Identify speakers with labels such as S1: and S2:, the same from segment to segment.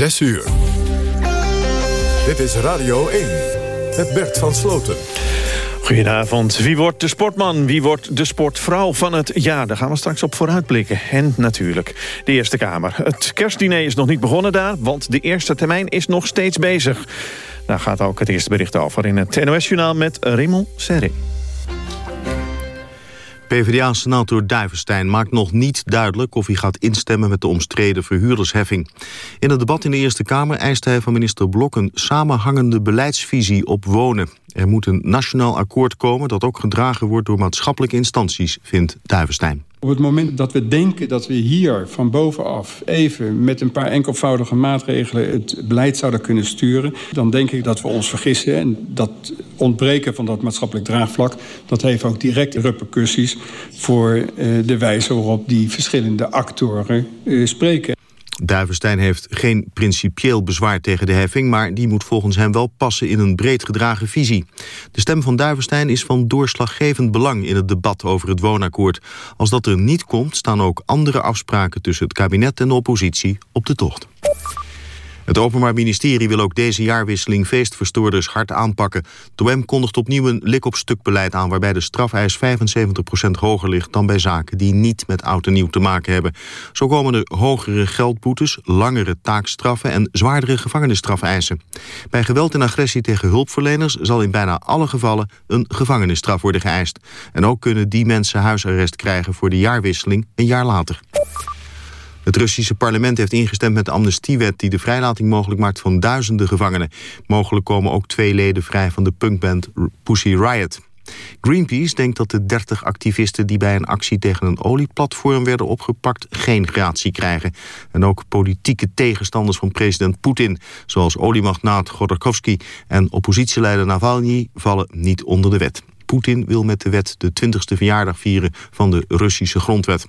S1: 6 uur.
S2: Dit is Radio 1 met Bert van Sloten.
S1: Goedenavond. Wie wordt de sportman? Wie wordt de sportvrouw van het jaar? Daar gaan we straks op vooruitblikken. En natuurlijk de Eerste Kamer. Het kerstdiner is nog niet begonnen daar, want de eerste termijn is nog steeds bezig. Daar gaat ook het eerste bericht
S3: over in het NOS-journaal met Raymond Serré. PvdA-senator Duivenstein maakt nog niet duidelijk... of hij gaat instemmen met de omstreden verhuurdersheffing. In het debat in de Eerste Kamer eiste hij van minister Blok... een samenhangende beleidsvisie op wonen. Er moet een nationaal akkoord komen dat ook gedragen wordt door maatschappelijke instanties, vindt Duivenstein.
S4: Op het moment dat we denken dat we hier van bovenaf even met een paar enkelvoudige maatregelen het beleid zouden kunnen sturen, dan denk ik dat we ons vergissen. En dat ontbreken van dat maatschappelijk draagvlak, dat heeft ook direct repercussies voor eh, de wijze waarop die verschillende actoren eh, spreken. Duivenstein
S3: heeft geen principieel bezwaar tegen de heffing... maar die moet volgens hem wel passen in een breed gedragen visie. De stem van Duivenstein is van doorslaggevend belang... in het debat over het woonakkoord. Als dat er niet komt, staan ook andere afspraken... tussen het kabinet en de oppositie op de tocht. Het Openbaar Ministerie wil ook deze jaarwisseling feestverstoorders hard aanpakken. Doem kondigt opnieuw een lik-op-stuk beleid aan... waarbij de strafeis 75% hoger ligt dan bij zaken die niet met oud en nieuw te maken hebben. Zo komen er hogere geldboetes, langere taakstraffen en zwaardere gevangenisstrafeisen. Bij geweld en agressie tegen hulpverleners zal in bijna alle gevallen een gevangenisstraf worden geëist. En ook kunnen die mensen huisarrest krijgen voor de jaarwisseling een jaar later. Het Russische parlement heeft ingestemd met de amnestiewet... die de vrijlating mogelijk maakt van duizenden gevangenen. Mogelijk komen ook twee leden vrij van de punkband Pussy Riot. Greenpeace denkt dat de 30 activisten die bij een actie tegen een olieplatform werden opgepakt geen gratie krijgen. En ook politieke tegenstanders van president Poetin, zoals oliemagnaat Godorkovsky en oppositieleider Navalny, vallen niet onder de wet. Poetin wil met de wet de 20e verjaardag vieren van de Russische grondwet.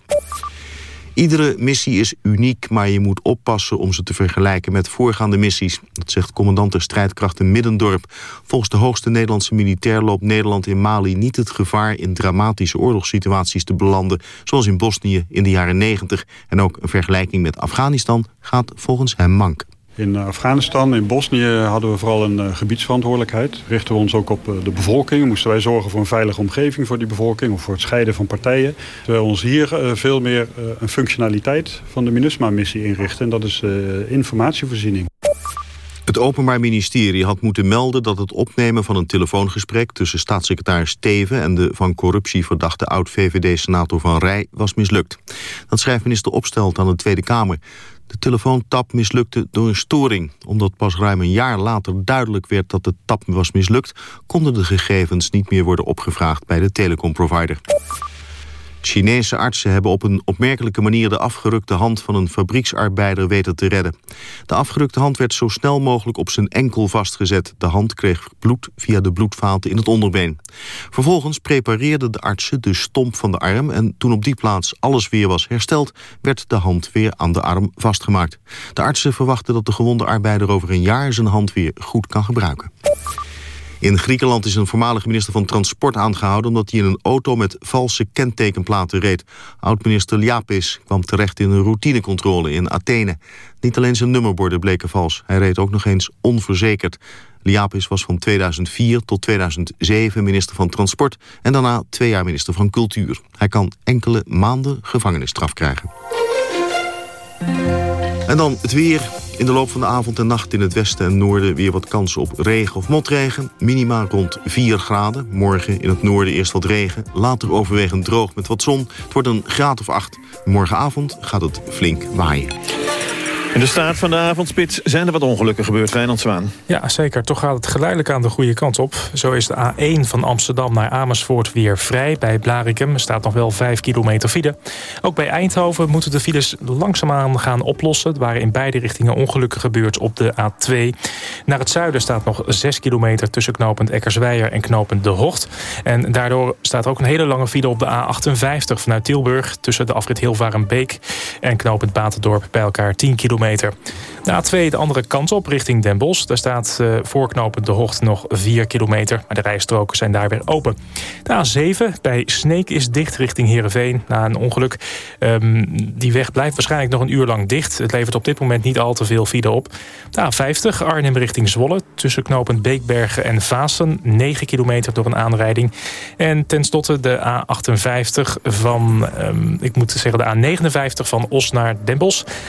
S3: Iedere missie is uniek, maar je moet oppassen om ze te vergelijken met voorgaande missies. Dat zegt commandant der strijdkrachten Middendorp. Volgens de hoogste Nederlandse militair loopt Nederland in Mali niet het gevaar in dramatische oorlogssituaties te belanden, zoals in Bosnië in de jaren 90. En ook een vergelijking met Afghanistan gaat
S4: volgens hem mank. In eh, Afghanistan, in Bosnië hadden we vooral een eh, gebiedsverantwoordelijkheid. Richten we ons ook op eh, de bevolking. Moesten wij zorgen voor een veilige omgeving voor die bevolking... of voor het scheiden van partijen. Terwijl ons hier veel meer een functionaliteit van de MINUSMA-missie inrichten. En dat is informatievoorziening. Het Openbaar Ministerie had moeten melden dat het opnemen
S3: van een telefoongesprek... tussen staatssecretaris Steven en de van corruptie verdachte oud-VVD-senator Van Rij was mislukt. Dat schrijft minister Opstelt aan de Tweede Kamer. De telefoontap mislukte door een storing. Omdat pas ruim een jaar later duidelijk werd dat de tap was mislukt... konden de gegevens niet meer worden opgevraagd bij de telecomprovider. Chinese artsen hebben op een opmerkelijke manier de afgerukte hand van een fabrieksarbeider weten te redden. De afgerukte hand werd zo snel mogelijk op zijn enkel vastgezet. De hand kreeg bloed via de bloedvaten in het onderbeen. Vervolgens prepareerden de artsen de stomp van de arm en toen op die plaats alles weer was hersteld, werd de hand weer aan de arm vastgemaakt. De artsen verwachten dat de gewonde arbeider over een jaar zijn hand weer goed kan gebruiken. In Griekenland is een voormalig minister van Transport aangehouden... omdat hij in een auto met valse kentekenplaten reed. Oud-minister Liapis kwam terecht in een routinecontrole in Athene. Niet alleen zijn nummerborden bleken vals. Hij reed ook nog eens onverzekerd. Liapis was van 2004 tot 2007 minister van Transport... en daarna twee jaar minister van Cultuur. Hij kan enkele maanden gevangenisstraf krijgen. En dan het weer. In de loop van de avond en nacht in het westen en noorden... weer wat kansen op regen of motregen. Minima rond 4 graden. Morgen in het noorden eerst wat regen. Later overwegend droog met wat zon. Het wordt een graad of 8. Morgenavond gaat het flink waaien. In de
S1: staat van de avondspits zijn er wat ongelukken gebeurd, Wijnand Zwaan.
S5: Ja, zeker. Toch gaat het geleidelijk aan de goede kant op. Zo is de A1 van Amsterdam naar Amersfoort weer vrij. Bij Blarikum staat nog wel 5 kilometer file. Ook bij Eindhoven moeten de files langzaamaan gaan oplossen. Er waren in beide richtingen ongelukken gebeurd op de A2. Naar het zuiden staat nog 6 kilometer tussen knooppunt Eckersweijer en knooppunt De Hocht. En daardoor staat ook een hele lange file op de A58 vanuit Tilburg... tussen de afrit Hilvarenbeek en knooppunt Batendorp bij elkaar 10 kilometer kilometer. De A2 de andere kant op richting Den Daar staat uh, voorknopend de hocht nog 4 kilometer. Maar de rijstroken zijn daar weer open. De A7 bij Sneek is dicht richting Heerenveen na een ongeluk. Ehm, die weg blijft waarschijnlijk nog een uur lang dicht. Het levert op dit moment niet al te veel file op. De A50 Arnhem richting Zwolle. Tussen knopend Beekbergen en Vaassen 9 kilometer door een aanrijding. En ten slotte de A58 van, ehm, ik moet zeggen de A59 van Os naar Den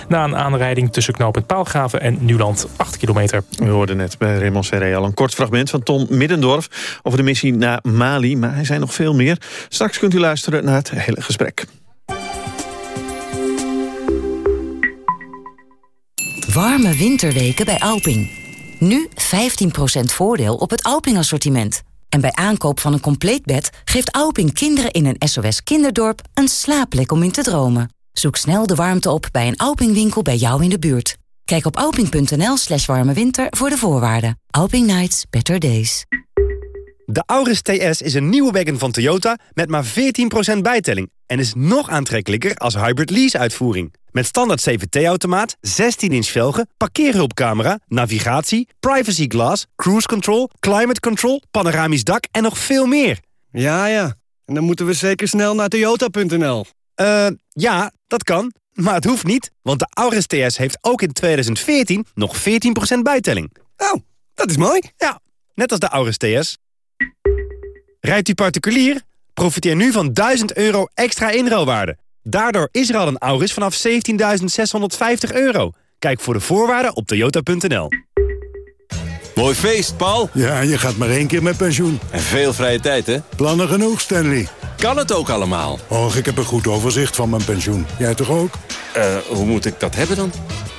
S5: Na een aanrijding Tussen tussen knooppunt Paalgraven en Nieuwland 8 kilometer.
S1: We hoorden net bij Raymond Serré al een kort fragment van Tom Middendorf over de missie naar Mali. Maar hij zijn nog veel meer. Straks kunt u luisteren naar het hele gesprek.
S6: Warme winterweken bij Alping. Nu 15% voordeel op het Alping-assortiment. En bij aankoop van een compleet bed geeft Alping kinderen in een SOS kinderdorp een slaapplek om in te dromen. Zoek snel de warmte op bij een alping bij jou in de buurt. Kijk op alping.nl slash warmewinter voor de voorwaarden. Alping Nights, better days.
S7: De Auris TS is een nieuwe wagon van Toyota met maar 14% bijtelling... en is nog aantrekkelijker als hybrid lease-uitvoering. Met standaard CVT-automaat, 16-inch velgen, parkeerhulpcamera, navigatie... privacy glass, cruise control, climate control, panoramisch dak en nog veel meer. Ja, ja. En dan moeten we zeker snel naar toyota.nl. Uh, ja, dat kan. Maar het hoeft niet, want de Auris TS heeft ook in 2014 nog 14% bijtelling. Oh, dat is mooi. Ja, net als de Auris TS. Rijdt u particulier? Profiteer nu van 1000 euro extra inruilwaarde. Daardoor is er al een Auris vanaf 17.650 euro. Kijk
S2: voor de voorwaarden op toyota.nl. Mooi feest, Paul. Ja, je gaat maar één keer met pensioen. En veel vrije tijd, hè? Plannen genoeg, Stanley kan het ook allemaal? Och, ik heb een goed overzicht van mijn pensioen. Jij toch ook? Eh, hoe moet ik dat hebben dan?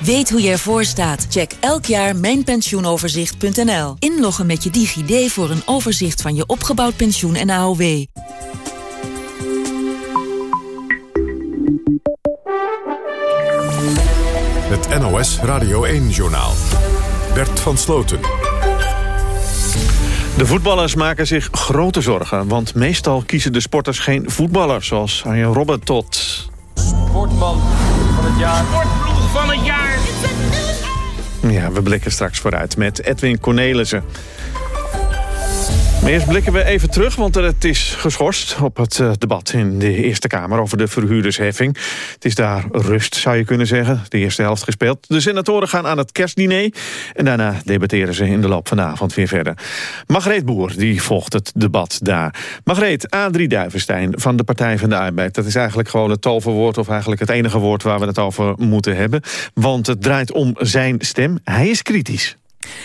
S2: Weet hoe
S8: je ervoor staat? Check elk jaar mijnpensioenoverzicht.nl. Inloggen met je DigiD voor een overzicht van je opgebouwd pensioen en AOW.
S2: Het NOS Radio 1-journaal. Bert van Sloten.
S1: De voetballers maken zich grote zorgen, want meestal kiezen de sporters geen voetballers, zoals Arjen Robben tot...
S9: Sportman van het jaar. Sportploeg van het jaar.
S1: Ja, we blikken straks vooruit met Edwin Cornelissen eerst blikken we even terug, want het is geschorst op het eh, debat in de Eerste Kamer over de verhuurdersheffing. Het is daar rust, zou je kunnen zeggen. De eerste helft gespeeld. De senatoren gaan aan het kerstdiner en daarna debatteren ze in de loop van de avond weer verder. Margreet Boer, die volgt het debat daar. Margreet, Adrie Duivenstein van de Partij van de Arbeid. Dat is eigenlijk gewoon het toverwoord of eigenlijk het enige woord waar we het over moeten hebben. Want het draait om zijn stem. Hij is kritisch.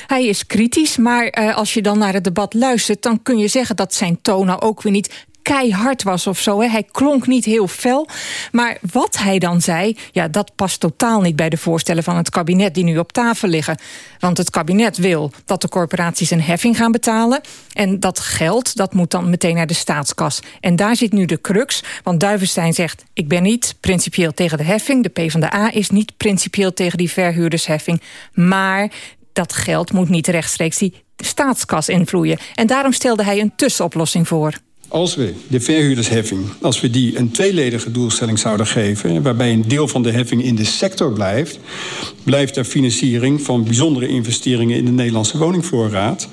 S8: Hij is kritisch, maar eh, als je dan naar het debat luistert... dan kun je zeggen dat zijn toon nou ook weer niet keihard was of zo. Hè. Hij klonk niet heel fel. Maar wat hij dan zei, ja, dat past totaal niet bij de voorstellen van het kabinet die nu op tafel liggen. Want het kabinet wil dat de corporaties een heffing gaan betalen. En dat geld, dat moet dan meteen naar de staatskas. En daar zit nu de crux. Want Duivenstein zegt, ik ben niet principieel tegen de heffing. De PvdA is niet principieel tegen die verhuurdersheffing. Maar dat geld moet niet rechtstreeks die staatskas invloeien. En daarom stelde hij een tussenoplossing voor.
S4: Als we de verhuurdersheffing, als we die een tweeledige doelstelling zouden geven... waarbij een deel van de heffing in de sector blijft... blijft er financiering van bijzondere investeringen in de Nederlandse woningvoorraad...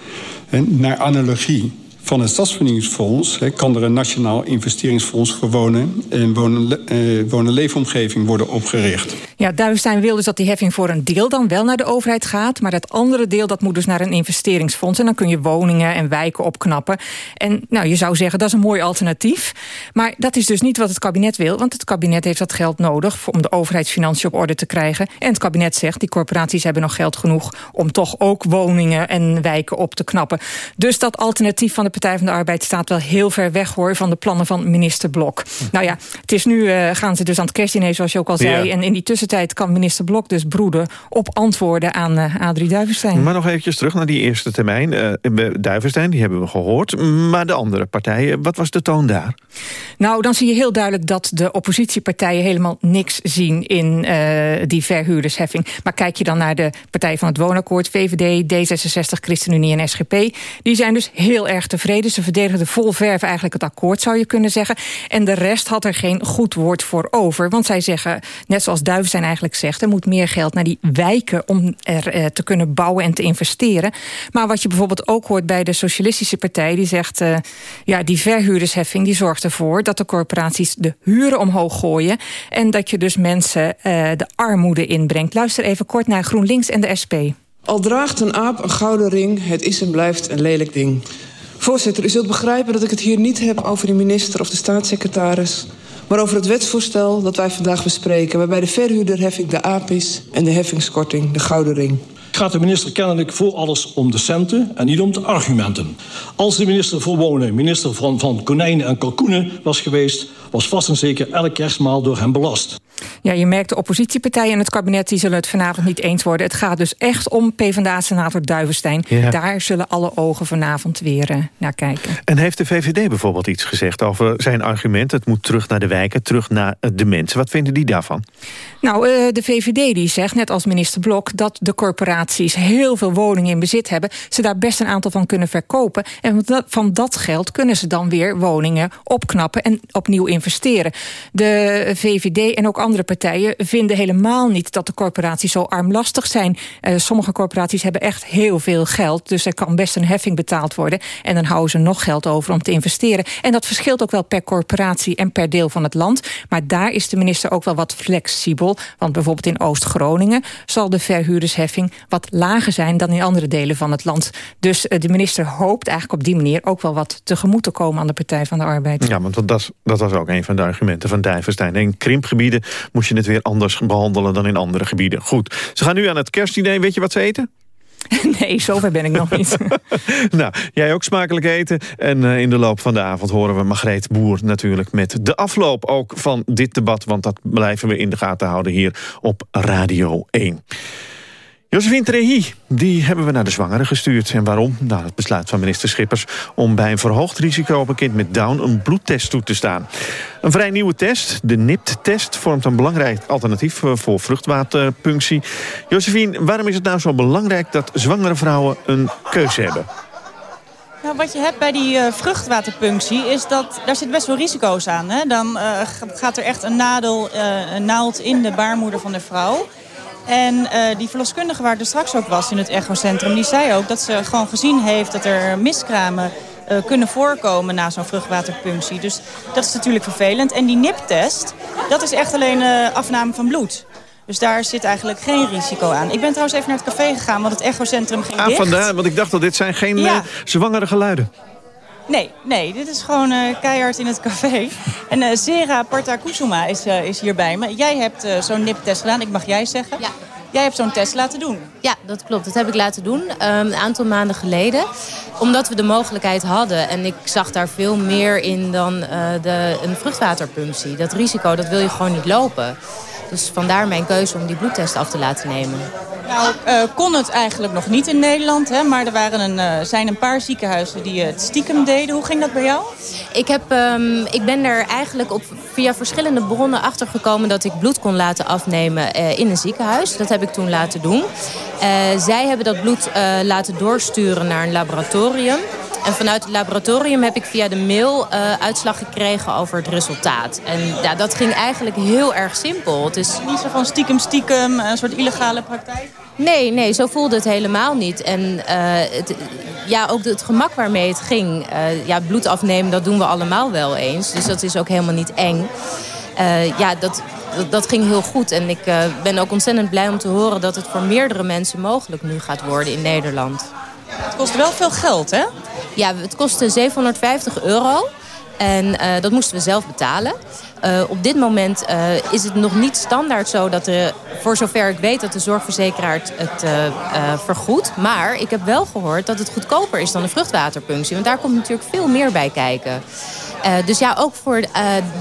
S4: naar analogie van het stadsvernieuwingsfonds kan er een nationaal investeringsfonds voor eh, wonen en wonen, eh, wonen leefomgeving worden opgericht.
S8: Ja, Duinstein wil dus dat die heffing voor een deel dan wel naar de overheid gaat, maar dat andere deel dat moet dus naar een investeringsfonds en dan kun je woningen en wijken opknappen. En nou, je zou zeggen dat is een mooi alternatief, maar dat is dus niet wat het kabinet wil, want het kabinet heeft dat geld nodig om de overheidsfinanciën op orde te krijgen. En het kabinet zegt die corporaties hebben nog geld genoeg om toch ook woningen en wijken op te knappen. Dus dat alternatief van de Partij van de Arbeid staat wel heel ver weg hoor... van de plannen van minister Blok. Nou ja, het is nu, eh, gaan ze dus aan het kerstdiner zoals je ook al zei. En in die tussentijd kan minister Blok dus broeden... op antwoorden aan eh, Adrie Duivenstein.
S1: Maar nog eventjes terug naar die eerste termijn. Uh, Duivenstein, die hebben we gehoord. Maar de andere partijen, wat was de toon daar?
S8: Nou, dan zie je heel duidelijk dat de oppositiepartijen... helemaal niks zien in die verhuurdersheffing. Maar kijk je dan naar de Partij van het Woonakkoord... VVD, D66, ChristenUnie en SGP... die zijn dus heel erg tevreden tevreden. Ze verdedigden vol verf eigenlijk het akkoord, zou je kunnen zeggen. En de rest had er geen goed woord voor over. Want zij zeggen, net zoals zijn eigenlijk zegt... er moet meer geld naar die wijken om er eh, te kunnen bouwen en te investeren. Maar wat je bijvoorbeeld ook hoort bij de Socialistische Partij... die zegt, eh, ja, die verhuurdersheffing die zorgt ervoor... dat de corporaties de huren omhoog gooien... en dat je dus mensen eh, de armoede inbrengt. Luister even kort naar GroenLinks en de SP.
S10: Al draagt een aap een gouden ring, het is en blijft een lelijk ding. Voorzitter, u zult begrijpen dat ik het hier niet heb over de minister of de staatssecretaris... maar over het wetsvoorstel dat wij vandaag bespreken... waarbij de verhuurderheffing de APIS en de heffingskorting
S11: de Gouden Ring gaat de minister kennelijk voor alles om de centen en niet om de argumenten. Als de minister voor Wonen minister van, van Konijnen en Kalkoenen was geweest... was vast en zeker elk kerstmaal door hem belast.
S8: Ja, je merkt de oppositiepartijen en het kabinet... die zullen het vanavond niet eens worden. Het gaat dus echt om PvdA-senator Duivenstein. Daar zullen alle ogen vanavond weer eh, naar kijken.
S1: En heeft de VVD bijvoorbeeld iets gezegd over zijn argument... het moet terug naar de wijken, terug naar eh, de mensen. Wat vinden die daarvan?
S8: Nou, eh, de VVD die zegt, net als minister Blok... dat de corporaties heel veel woningen in bezit hebben. Ze daar best een aantal van kunnen verkopen. En van dat geld kunnen ze dan weer woningen opknappen... en opnieuw investeren. De VVD en ook andere partijen vinden helemaal niet dat de corporaties zo armlastig zijn. Eh, sommige corporaties hebben echt heel veel geld, dus er kan best een heffing betaald worden. En dan houden ze nog geld over om te investeren. En dat verschilt ook wel per corporatie en per deel van het land. Maar daar is de minister ook wel wat flexibel. Want bijvoorbeeld in Oost-Groningen zal de verhuurdersheffing wat lager zijn dan in andere delen van het land. Dus eh, de minister hoopt eigenlijk op die manier ook wel wat tegemoet te komen aan de Partij van de Arbeid.
S1: Ja, want dat, dat was ook een van de argumenten van Dijverstein. En krimpgebieden moest je het weer anders behandelen dan in andere gebieden. Goed, ze gaan nu aan het kerstidee. Weet je wat ze eten? Nee, zover ben ik nog niet. nou, jij ook smakelijk eten. En eh, in de loop van de avond horen we Magreet Boer natuurlijk... met de afloop ook van dit debat. Want dat blijven we in de gaten houden hier op Radio 1. Josephine Trehi, die hebben we naar de zwangere gestuurd. En waarom? Na het besluit van minister Schippers om bij een verhoogd risico op een kind met Down een bloedtest toe te staan. Een vrij nieuwe test, de NIPT-test, vormt een belangrijk alternatief eh, voor vruchtwaterpunctie. Josephine, waarom is het nou zo belangrijk dat zwangere vrouwen een keuze hebben?
S12: Nou, wat je hebt bij die eh, vruchtwaterpunctie is dat daar zit best wel risico's aan. Hè? Dan eh, gaat er echt een, nadel, een naald in de baarmoeder van de vrouw. En eh, die verloskundige waar ik er dus straks ook was in het echocentrum... die zei ook dat ze gewoon gezien heeft dat er miskramen eh, kunnen voorkomen na zo'n vruchtwaterpunctie. Dus dat is natuurlijk vervelend. En die niptest, dat is echt alleen eh, afname van bloed. Dus daar zit eigenlijk geen risico aan. Ik ben trouwens even naar het café gegaan, want het echocentrum ging ah, Vandaar,
S1: want ik dacht dat dit zijn geen zwangere geluiden.
S12: Nee, nee, dit is gewoon eh, keihard in het café. En uh, Sera Partakusuma
S6: is, uh, is hier bij me. Jij hebt zo'n niptest gedaan, ik mag jij zeggen. Ja. Jij hebt zo'n test laten doen. Ja, dat klopt. Dat heb ik laten doen ehm, een aantal maanden geleden. Omdat we de mogelijkheid hadden. En ik zag daar veel meer in dan de, een vruchtwaterpunctie. Dat risico, dat wil je gewoon niet lopen. Dus vandaar mijn keuze om die bloedtest af te laten nemen.
S12: Nou, eh, kon het eigenlijk nog niet in Nederland, hè? maar er waren een, eh, zijn een paar ziekenhuizen die
S6: het stiekem deden. Hoe ging dat bij jou? Ik, heb, ehm, ik ben er eigenlijk op, via verschillende bronnen achtergekomen dat ik bloed kon laten afnemen eh, in een ziekenhuis. Dat heb ik toen laten doen. zij hebben dat bloed laten doorsturen naar een laboratorium. En vanuit het laboratorium heb ik via de mail eh, uitslag gekregen over het resultaat. En ja, dat ging eigenlijk heel erg simpel. Het is niet zo van stiekem stiekem, eh, een soort illegale praktijk? Nee, nee, zo voelde het helemaal niet. En eh, het, ja, ook het gemak waarmee het ging. ja, bloed afnemen, dat doen we allemaal wel eens. Dus dat is ook helemaal niet eng. ja, dat, dat, dat, ging heel goed. En ik ben ook ontzettend blij om te horen dat het voor meerdere mensen mogelijk nu gaat worden in Nederland. Het kost wel veel geld, hè? Ja, het kostte 750 euro. En eh, dat moesten we zelf betalen. Eh, op dit moment eh, is het nog niet standaard zo dat de, voor zover ik weet, dat de zorgverzekeraar het vergoedt. Maar ik heb wel gehoord dat het goedkoper is dan een vruchtwaterpunctie. Want daar komt natuurlijk veel meer bij kijken. dus ja, ook voor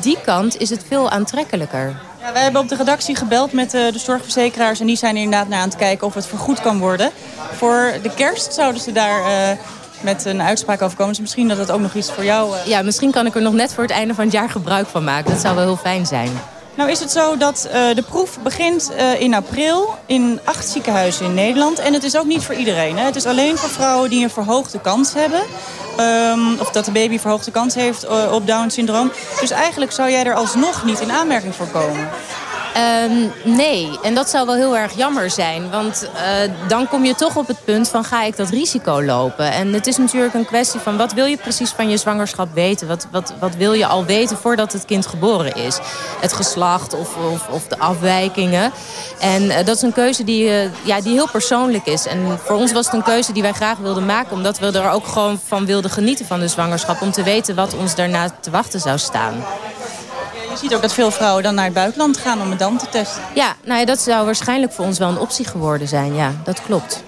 S6: die kant is het veel aantrekkelijker.
S12: Ja, wij hebben op de redactie gebeld met de, eh, de zorgverzekeraars... en die zijn inderdaad naar aan het kijken
S6: of het vergoed kan worden. Voor de kerst zouden ze daar eh, met een uitspraak over komen. Dus misschien dat dat ook nog iets voor jou... Uh... Ja, misschien kan ik er nog net voor het einde van het jaar gebruik van maken. Dat zou wel heel fijn zijn.
S12: Nou is het zo dat eh, de proef begint eh, in april in acht ziekenhuizen in Nederland. En het is ook niet voor iedereen. Hè. Het is alleen voor vrouwen die een verhoogde kans hebben. Ehm, of dat de baby verhoogde kans heeft eh, op Down syndroom. Dus eigenlijk zou jij er alsnog niet in
S6: aanmerking voor komen. Ehm, nee, en dat zou wel heel erg jammer zijn. Want eh, dan kom je toch op het punt van ga ik dat risico lopen. En het is natuurlijk een kwestie van wat wil je precies van je zwangerschap weten? Wat, wat, wat wil je al weten voordat het kind geboren is? Het geslacht of, of, of de afwijkingen. En eh, dat is een keuze die, eh, ja, die heel persoonlijk is. En voor ons was het een keuze die wij graag wilden maken. Omdat we er ook gewoon van wilden genieten van de zwangerschap. Om te weten wat ons daarna te wachten zou staan. Je ziet ook dat veel vrouwen dan naar het buitenland gaan om het dan te testen. Ja, nou ja, dat zou waarschijnlijk voor ons wel een optie geworden zijn. Ja, dat klopt.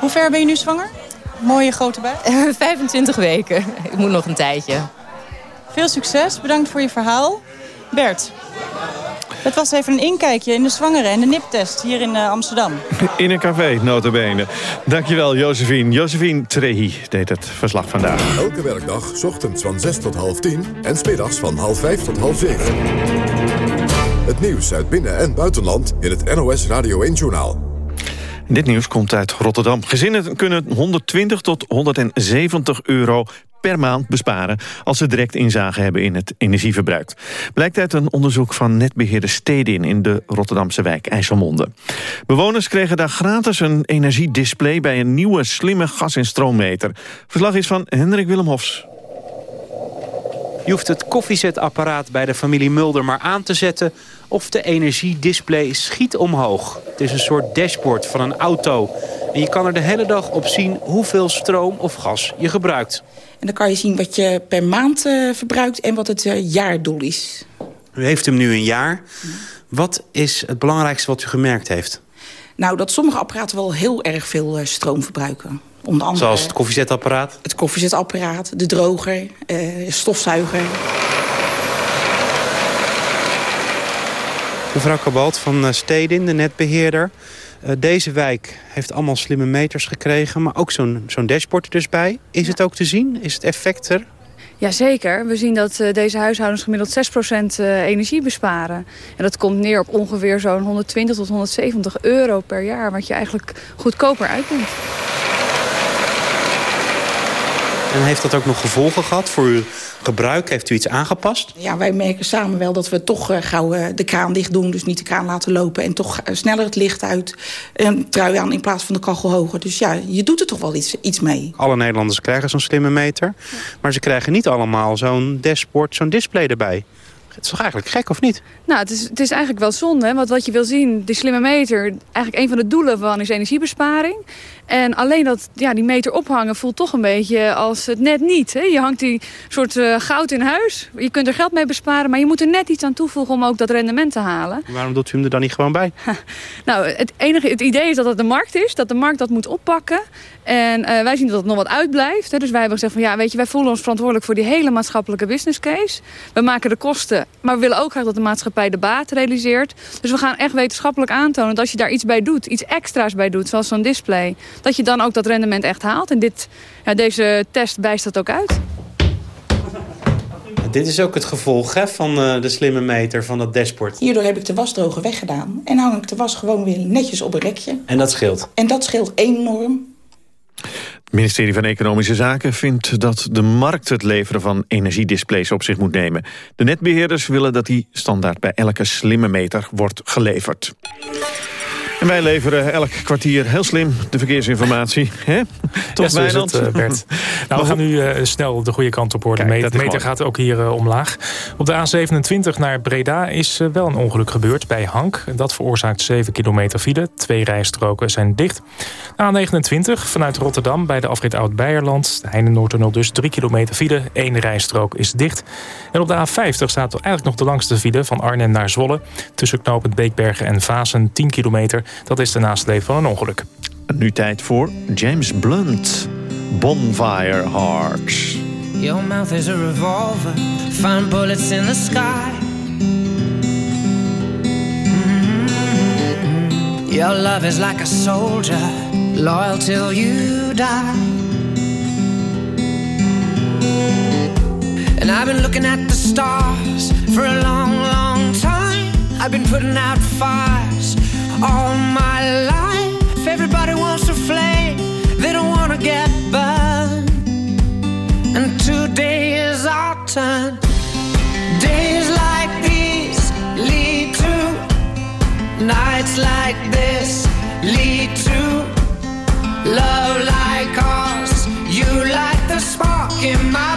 S6: Hoe ver ben je nu zwanger? Mooie grote buik? 25 eh,
S12: weken. Ik moet
S6: nog een tijdje.
S12: Veel succes. Bedankt voor je verhaal. Bert. Het was even een inkijkje in de zwangere en de niptest hier in eh, Amsterdam.
S1: In een café, notabene. Dankjewel, Josephine. Josephine Trehi deed het verslag vandaag.
S2: Elke werkdag, ochtends van 6 tot half 10 en smiddags van half 5 tot half 7. Het nieuws uit binnen- en buitenland in het NOS Radio 1-journaal
S1: dit nieuws komt uit Rotterdam. Gezinnen kunnen 120 tot 170 euro per maand besparen als ze direct inzage hebben in het energieverbruik. Blijkt uit een onderzoek van netbeheerder Stedin in de Rotterdamse wijk IJsselmonde. Bewoners kregen daar gratis een energiedisplay bij een nieuwe slimme gas- en stroommeter. Verslag is van Hendrik Willem
S7: Hofs. Je hoeft het koffiezetapparaat bij de familie Mulder maar aan te zetten of de energiedisplay schiet omhoog. Het is een soort dashboard van een auto. En je kan er de hele dag op zien hoeveel stroom of gas je gebruikt. En
S8: dan kan je zien wat je per maand eh, verbruikt en wat het eh, jaardoel is.
S7: U heeft hem nu een jaar. Wat is het belangrijkste wat u gemerkt heeft?
S8: Nou, dat sommige apparaten wel heel erg veel eh, stroom verbruiken. Onder andere, Zoals het
S7: koffiezetapparaat? Het
S8: koffiezetapparaat, de droger, stofzuiger.
S7: Mevrouw Kabalt van eh, Stedin, de netbeheerder. Eh, deze wijk heeft allemaal slimme meters gekregen, maar ook zo'n zo'n dashboard er dus bij. Is het ook te zien? Is het effect er?
S13: Jazeker. We zien dat eh, deze huishoudens gemiddeld 6% energie besparen. En dat komt neer op ongeveer zo'n 120 tot 170 euro per jaar... wat je eigenlijk goedkoper uitkomt.
S7: En heeft dat ook nog gevolgen gehad voor uw gebruik? Heeft u iets aangepast?
S8: Ja, wij merken samen wel dat we toch eh, gauw eh, de kraan dicht doen. Dus niet de kraan laten lopen. En toch eh, sneller het licht uit. Een trui aan in plaats van de kachel hoger. Dus ja, je doet er toch wel iets, iets mee.
S7: Alle Nederlanders krijgen zo'n slimme meter. Maar ze krijgen niet allemaal zo'n dashboard, zo'n display erbij. Het is toch eigenlijk gek, of niet?
S13: Nou, het is, het is eigenlijk wel zonde. Want wat je wil zien, die slimme meter... eigenlijk een van de doelen van is energiebesparing. En alleen dat, ja, die meter ophangen voelt toch een beetje als het net niet. Hè? Je hangt die soort eh, goud in huis. Je kunt er geld mee besparen, maar je moet er net iets aan toevoegen... om ook dat rendement te halen.
S7: Waarom doet u hem er dan niet gewoon bij?
S13: nou, het enige het idee is dat dat de markt is. Dat de markt dat moet oppakken. En eh, wij zien dat het nog wat uitblijft. Hè. Dus wij hebben gezegd van ja, weet je, wij voelen ons verantwoordelijk voor die hele maatschappelijke business case. We maken de kosten, maar we willen ook graag dat de maatschappij de baat realiseert. Dus we gaan echt wetenschappelijk aantonen dat als je daar iets bij doet, iets extra's bij doet, zoals zo'n display, dat je dan ook dat rendement echt haalt. En dit, ja, deze test wijst dat ook uit.
S7: Dit is ook het gevolg hè, van eh, de slimme meter van dat dashboard.
S8: Hierdoor heb ik de wasdroger weggedaan en hang ik de was gewoon weer netjes op een rekje.
S7: En dat scheelt?
S8: En dat scheelt enorm.
S1: Het ministerie van Economische Zaken vindt dat de markt het leveren van energiedisplays op zich moet nemen. De netbeheerders willen dat die standaard bij elke slimme meter wordt geleverd. En wij leveren elk kwartier heel slim de verkeersinformatie. Tot Tot ja, eh, Bert.
S5: Nou, we gaan nu eh, snel de goede kant op worden. de meter, gaat ook hier eh, omlaag. Op de A27 naar Breda is wel een ongeluk gebeurd bij Hank. Dat veroorzaakt 7 kilometer file. Twee rijstroken zijn dicht. A29 vanuit Rotterdam bij de afrit Oud-Beierland. Heinenoordtunnel dus 3 kilometer file. Eén rijstrook is dicht. En op de A50 staat eigenlijk nog de langste file van Arnhem naar Zwolle. Tussen knooppunt Beekbergen en Vazen 10 kilometer. Dat is de nasleep van een ongeluk. Nu tijd voor James Blunt. Bonfire Hearts.
S14: Your mouth is a revolver. Find bullets in the sky. Mm-hmm. Your love is like a soldier, loyal till you die. And I've been looking at the stars for a long, long time. I've been putting out fires all my life. Everybody wants to flame, they don't want to get burned. And today is our turn. Days like these lead to nights like this lead to love like ours. You light the spark in my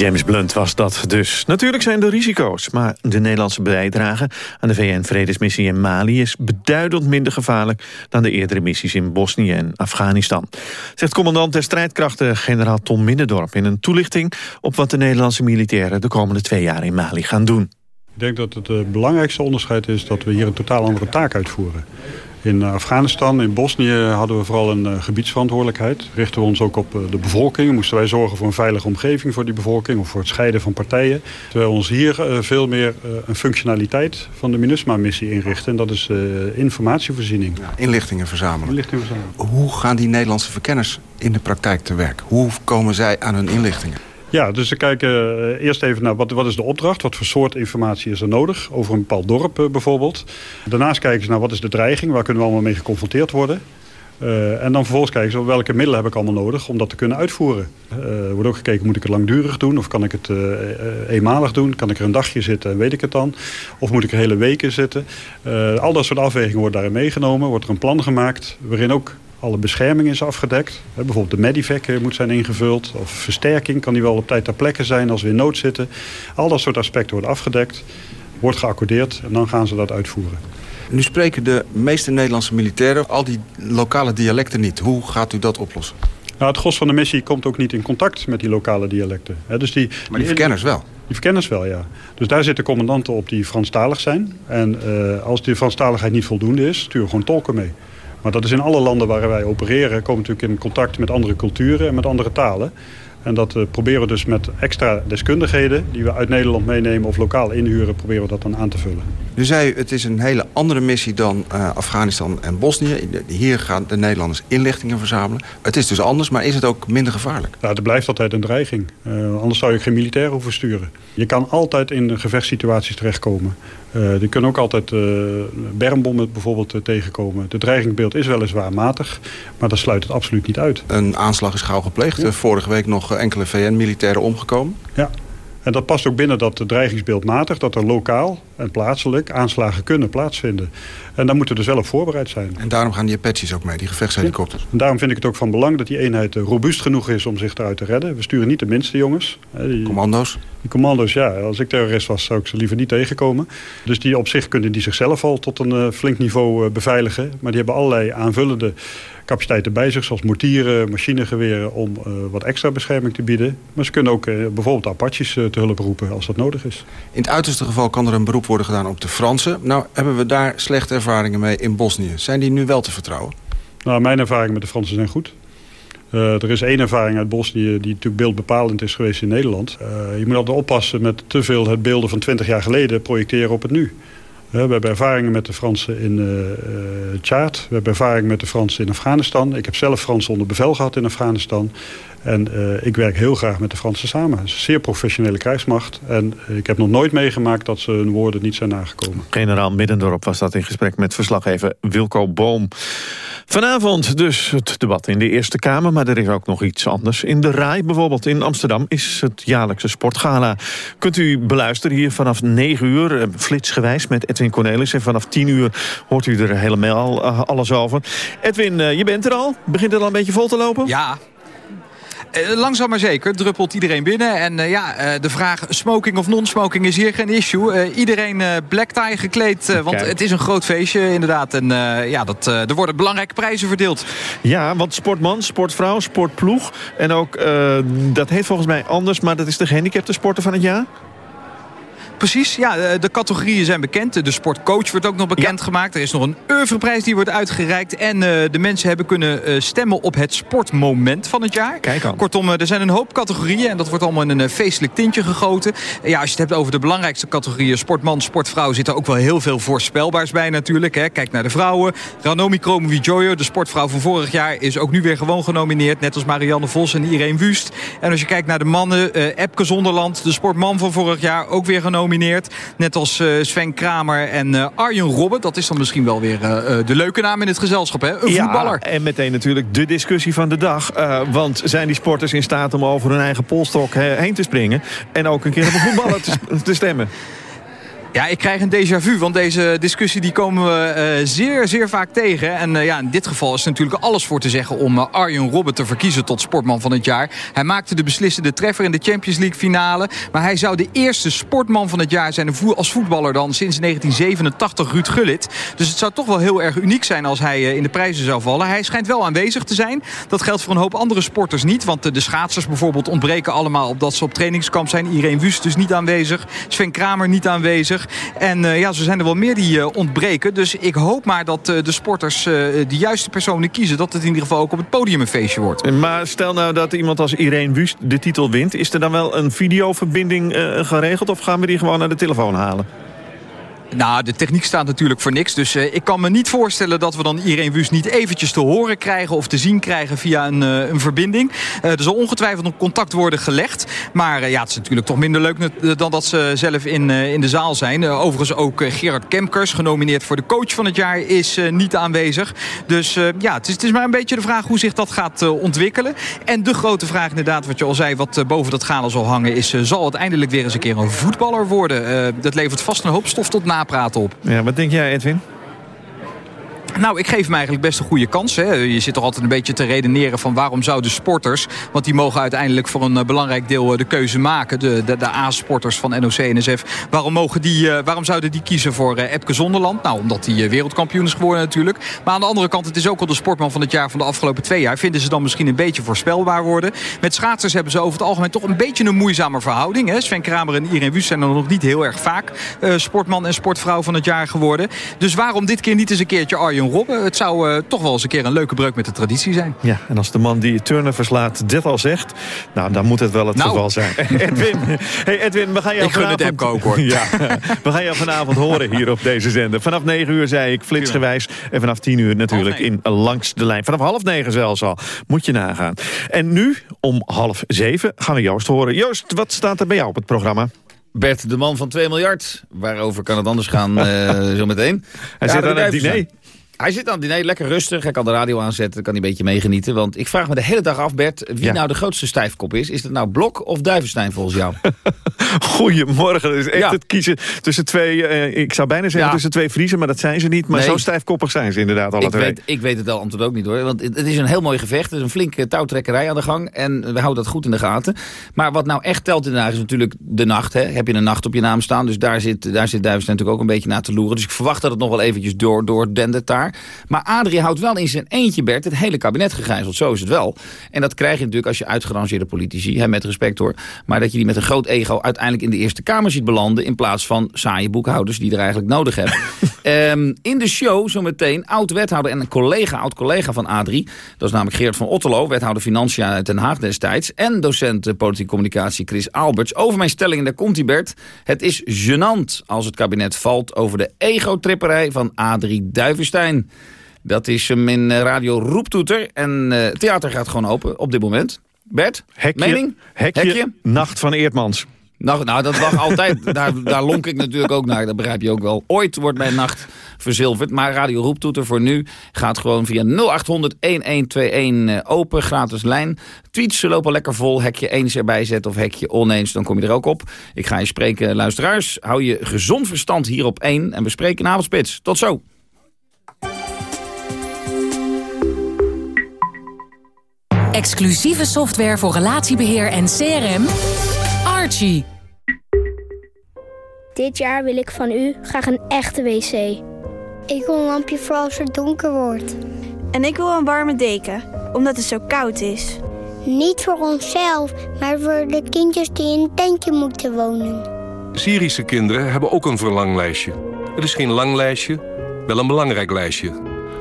S1: James Blunt was dat dus. Natuurlijk zijn er risico's, maar de Nederlandse bijdrage aan de VN-vredesmissie in Mali is beduidend minder gevaarlijk dan de eerdere missies in Bosnië en Afghanistan. Zegt commandant der strijdkrachten generaal Tom Minnendorp in een toelichting op wat de Nederlandse militairen de komende twee jaar in Mali gaan doen.
S4: Ik denk dat het eh, belangrijkste onderscheid is dat we hier een totaal andere taak uitvoeren. In eh, Afghanistan, in Bosnië hadden we vooral een eh, gebiedsverantwoordelijkheid. Richten we ons ook op eh, de bevolking. Moesten wij zorgen voor een veilige omgeving voor die bevolking... of voor het scheiden van partijen. Terwijl ons hier veel meer een functionaliteit van de MINUSMA-missie inrichten. En dat is informatievoorziening. Ja, inlichtingen, verzamelen. inlichtingen verzamelen. Hoe gaan die Nederlandse verkenners in de praktijk te werk? Hoe komen zij aan hun inlichtingen? Ja, dus we kijken eh, eerst even naar wat, wat is de opdracht. Wat voor soort informatie is er nodig over een bepaald dorp eh, bijvoorbeeld. Daarnaast kijken ze naar wat is de dreiging. Waar kunnen we allemaal mee geconfronteerd worden. Eh, en dan vervolgens kijken ze welke middelen heb ik allemaal nodig om dat te kunnen uitvoeren. Er wordt ook gekeken, moet ik het langdurig doen of kan ik het eenmalig doen? Kan ik er een dagje zitten en weet ik het dan? Of moet ik er hele weken zitten? al dat soort afwegingen worden daarin meegenomen. Wordt er een plan gemaakt waarin ook alle bescherming is afgedekt. bijvoorbeeld de medivac eh, moet zijn ingevuld. Of versterking kan die wel op tijd ter plekke zijn als we in nood zitten. Al dat soort aspecten worden afgedekt, wordt geaccordeerd en dan gaan ze dat uitvoeren. Nu spreken de meeste Nederlandse militairen al die lokale dialecten niet. Hoe gaat u dat oplossen? Nou, het gros van de missie komt ook niet in contact met die lokale dialecten. dus die, maar die verkenners wel? Die verkenners wel, ja. Dus daar zitten commandanten op die Franstalig zijn. En eh, als die Franstaligheid niet voldoende is, sturen gewoon tolken mee. Maar dat is in alle landen waar wij opereren... komen natuurlijk in contact met andere culturen en met andere talen. En dat eh, proberen we dus met extra deskundigheden... die we uit Nederland meenemen of lokaal inhuren... proberen we dat dan aan te vullen. U zei, het is een hele andere missie dan eh, Afghanistan en Bosnië. Hier gaan de Nederlanders inlichtingen verzamelen. Het is dus anders, maar is het ook minder gevaarlijk? Ja, er blijft altijd een dreiging. Eh, anders zou je geen militairen hoeven sturen. Je kan altijd in gevechtssituaties terechtkomen. Eh, die kunnen ook altijd uh, bermbommen bijvoorbeeld eh, tegenkomen. De dreigingbeeld is weliswaar matig, maar dat sluit het absoluut niet uit. Een aanslag is gauw gepleegd. vorige week nog enkele VN-militairen omgekomen. Ja, en dat past ook binnen dat dreigingsbeeldmatig... dat er lokaal en plaatselijk aanslagen kunnen plaatsvinden. En daar moeten we er dus zelf voorbereid zijn. En daarom gaan die Apaches ook mee, die gevechtshelikopters. En daarom vind ik het ook van belang dat die eenheid eh, robuust genoeg is... om zich eruit te redden. We sturen niet de minste jongens. Eh, die, commando's? Die commando's, ja. Als ik terrorist was, zou ik ze liever niet tegenkomen. Dus die op zich kunnen die zichzelf al tot een eh, flink niveau beveiligen. Maar die hebben allerlei aanvullende capaciteiten bij zich, zoals mortieren, machinegeweren... om eh, wat extra bescherming te bieden. Maar ze kunnen ook eh, bijvoorbeeld Apaches eh, te hulp roepen als dat nodig is. In het uiterste geval kan er een beroep worden gedaan op de Fransen. Nou hebben we daar slechte ervaringen mee in Bosnië. Zijn die nu wel te vertrouwen? Nou, mijn ervaringen met de Fransen zijn goed. er is één ervaring uit Bosnië die natuurlijk beeldbepalend is geweest in Nederland. je moet altijd oppassen met te veel het beelden van 20 jaar geleden projecteren op het nu. We hebben ervaringen met de Fransen in uh, We hebben ervaring met de Fransen in Afghanistan. Ik heb zelf Fransen onder bevel gehad in Afghanistan. En eh, ik werk heel graag met de Fransen samen. een zeer professionele krijgsmacht. En eh, ik heb nog nooit meegemaakt dat ze hun woorden niet zijn nagekomen.
S1: Generaal Middendorp was dat in gesprek met verslaggever Wilco Boom. Vanavond dus het debat in de Eerste Kamer, maar er is ook nog iets anders. In de Rai bijvoorbeeld in Amsterdam is het jaarlijkse sportgala. Kunt u beluisteren hier vanaf 9 uur, eh, flitsgewijs met Edwin Cornelis. En vanaf 10 uur hoort u er helemaal alles over. Edwin, je bent er al.
S10: Begint het al een beetje vol te lopen? Ja, eh, langzaam maar zeker druppelt iedereen binnen. En eh, ja, eh, de vraag smoking of non-smoking is hier geen issue. iedereen black tie gekleed, want het is een groot feestje inderdaad. En ja, dat, er worden belangrijke prijzen verdeeld. Ja, want sportman, sportvrouw, sportploeg. En ook, dat heet volgens mij anders, maar dat is
S1: de gehandicapte sporten van het jaar?
S10: Precies, ja, eh, de, categorieën zijn bekend. De sportcoach wordt ook nog bekend gemaakt. Er is nog een oeuvreprijs die wordt uitgereikt. En eh, de mensen hebben kunnen eh, stemmen op het sportmoment van het jaar. Kijk Kortom, er zijn een hoop categorieën. En dat wordt allemaal in een feestelijk tintje gegoten. ja, als je het hebt over de belangrijkste categorieën... sportman, sportvrouw, zit er ook wel heel veel voorspelbaars bij natuurlijk. Kijk naar de vrouwen. Ranomi Kromowidjojo, de sportvrouw van vorig jaar... is ook nu weer gewoon genomineerd. Net als Marianne Vos en Irene Wust. En als je kijkt naar de mannen... Epke Zonderland, de sportman van vorig jaar... ook weer genomineerd genomineerd. Net als eh, Sven Kramer en eh, Arjen Robben. Dat is dan misschien wel weer eh, de leuke naam in het gezelschap, hè? Een ja, voetballer. en meteen natuurlijk
S1: de discussie van de dag. want zijn die sporters in staat om over hun eigen polstok heen te springen... en ook een keer op een voetballer te stemmen?
S10: Ja, ik krijg een déjà vu, want deze discussie die komen we eh, zeer, zeer vaak tegen. En eh, ja, in dit geval is er natuurlijk alles voor te zeggen om uh, Arjen Robben te verkiezen tot sportman van het jaar. Hij maakte de beslissende treffer in de Champions League finale. Maar hij zou de eerste sportman van het jaar zijn als voetballer dan sinds 1987 Ruud Gullit. Dus het zou toch wel heel erg uniek zijn als hij in de prijzen zou vallen. Hij schijnt wel aanwezig te zijn. Dat geldt voor een hoop andere sporters niet. Want de schaatsers bijvoorbeeld ontbreken allemaal omdat ze op trainingskamp zijn. Irene Wust dus niet aanwezig. Sven Kramer niet aanwezig. En eh, ja, ze zijn er wel meer die eh, ontbreken. Dus ik hoop maar dat eh, de sporters de juiste personen kiezen. Dat het in ieder geval ook op het podium een feestje wordt.
S1: Maar stel nou dat iemand als Irene Wust de titel wint. Is er dan wel een videoverbinding geregeld? Of gaan we die gewoon naar de telefoon halen?
S10: Nou, de techniek staat natuurlijk voor niks. Dus eh, ik kan me niet voorstellen dat we dan iedereen Wust niet eventjes te horen krijgen... of te zien krijgen via een, eh, een verbinding. Eh, er zal ongetwijfeld nog contact worden gelegd. Maar ja, het is natuurlijk toch minder leuk dan dat ze zelf in, in de zaal zijn. overigens ook Gerard Kemkers, genomineerd voor de coach van het jaar... is niet aanwezig. Dus ja, het is, het is, maar een beetje de vraag hoe zich dat gaat ontwikkelen. En de grote vraag inderdaad, wat je al zei, wat boven dat galen zal hangen... is zal uiteindelijk weer eens een keer een voetballer worden? dat levert vast een hoop stof tot na praten op. Ja,
S1: wat denk jij Edwin?
S10: Nou, ik geef hem eigenlijk best een goede kans. Hè. Je zit toch altijd een beetje te redeneren van waarom zouden sporters... want die mogen uiteindelijk voor een eh, belangrijk deel eh, de keuze maken... de, de, de A-sporters van NOC-NSF. Waarom, mogen die, eh, waarom zouden die kiezen voor Epke Zonderland? Nou, omdat hij wereldkampioen is geworden natuurlijk. Maar aan de andere kant, het is ook al de sportman van het jaar... van de afgelopen twee jaar. Vinden ze dan misschien een beetje voorspelbaar worden. Met schaatsers hebben ze over het algemeen toch een beetje een moeizame verhouding. Hè. Sven Kramer en Irene Wüst zijn dan nog niet heel erg vaak... sportman en sportvrouw van het jaar geworden. Dus waarom dit keer niet eens een keertje Arjen Arjen Het zou eh, toch wel eens een keer een leuke breuk met de traditie zijn. Ja, en als de man die Turner verslaat dit al zegt... nou, dan moet het wel het nou. geval zijn.
S1: Edwin, we gaan jou ik vanavond... Ik ook, hoor. ja, we gaan jou vanavond horen hier op deze zender. Vanaf 9 uur, zei ik, flitsgewijs. En vanaf 10 uur natuurlijk in eh, Langs de Lijn. Vanaf half negen zelfs al. Moet je nagaan. En nu, om half 7, gaan we Joost horen. Joost, wat
S15: staat er bij jou op het programma? Bert, de man van 2 miljard. Waarover kan het anders gaan eh, uh, zo meteen. Hij zit aan het diner. Hij zit dan, nee, lekker rustig. Hij kan de radio aanzetten, kan hij een beetje meegenieten. Want ik vraag me de hele dag af, Bert, wie nou de grootste stijfkop is. Is het nou Blok of Duivenstein volgens jou?
S1: Goedemorgen. Dat is echt het kiezen tussen twee, eh, ik zou bijna zeggen tussen twee vriezen, maar dat zijn ze niet. Maar zo stijfkoppig zijn ze inderdaad alle ik twee. Weet,
S15: ik weet het al antwoord ook niet hoor. Want het, is een heel mooi gevecht. Het is een flinke touwtrekkerij aan de gang. En we houden dat goed in de gaten. Maar wat nou echt telt inderdaad is natuurlijk de nacht. Hè. Heb je een nacht op je naam staan. Dus daar zit, daar zit Duivenstein natuurlijk ook een beetje naar te loeren. Dus ik verwacht dat het nog wel eventjes door, door dendert daar. Maar Adrie houdt wel in zijn eentje, Bert, het hele kabinet gegijzeld. Zo is het wel. En dat krijg je natuurlijk als je uitgerangeerde politici, hè, met respect hoor... maar dat je die met een groot ego uiteindelijk in de Eerste Kamer ziet belanden... in plaats van saaie boekhouders die er eigenlijk nodig hebben. Ehm, in de show zometeen oud-wethouder en een collega, oud-collega van Adrie... dat is namelijk Geert van Otterlo, wethouder Financiën uit Den Haag destijds... en docent eh, politieke communicatie Chris Alberts... over mijn stelling, en daar komt hij Bert... het is gênant als het kabinet valt over de ego-tripperij van Adrie Duivenstein... Dat is hem in eh, Radio Roeptoeter. En eh, het theater gaat gewoon open op dit moment. Bert, hekje, mening? Hekje, Nacht van Eertmans. Nou, nou dat wacht altijd. Daar, daar lonk ik natuurlijk ook naar. Dat begrijp je ook wel. Ooit wordt mijn nacht verzilverd. Maar Radio Roeptoeter voor nu gaat gewoon via 0800-1121 eh, open. Gratis lijn. Tweets lopen lekker vol. Hekje eens erbij zet of hekje oneens. Dan kom je er ook op. Ik ga je spreken, luisteraars. Hou je gezond verstand hier op één. En we spreken in avondspits. Tot zo.
S6: Exclusieve software voor relatiebeheer en CRM.
S13: Archie. Dit jaar wil ik van u graag een echte wc. Ik wil een lampje voor als het donker wordt. En ik wil een warme deken, omdat het zo koud is. Niet voor onszelf, maar voor de kindjes die in een tentje moeten wonen.
S16: Syrische kinderen hebben ook een verlanglijstje. Het is geen lang lijstje, wel een belangrijk lijstje.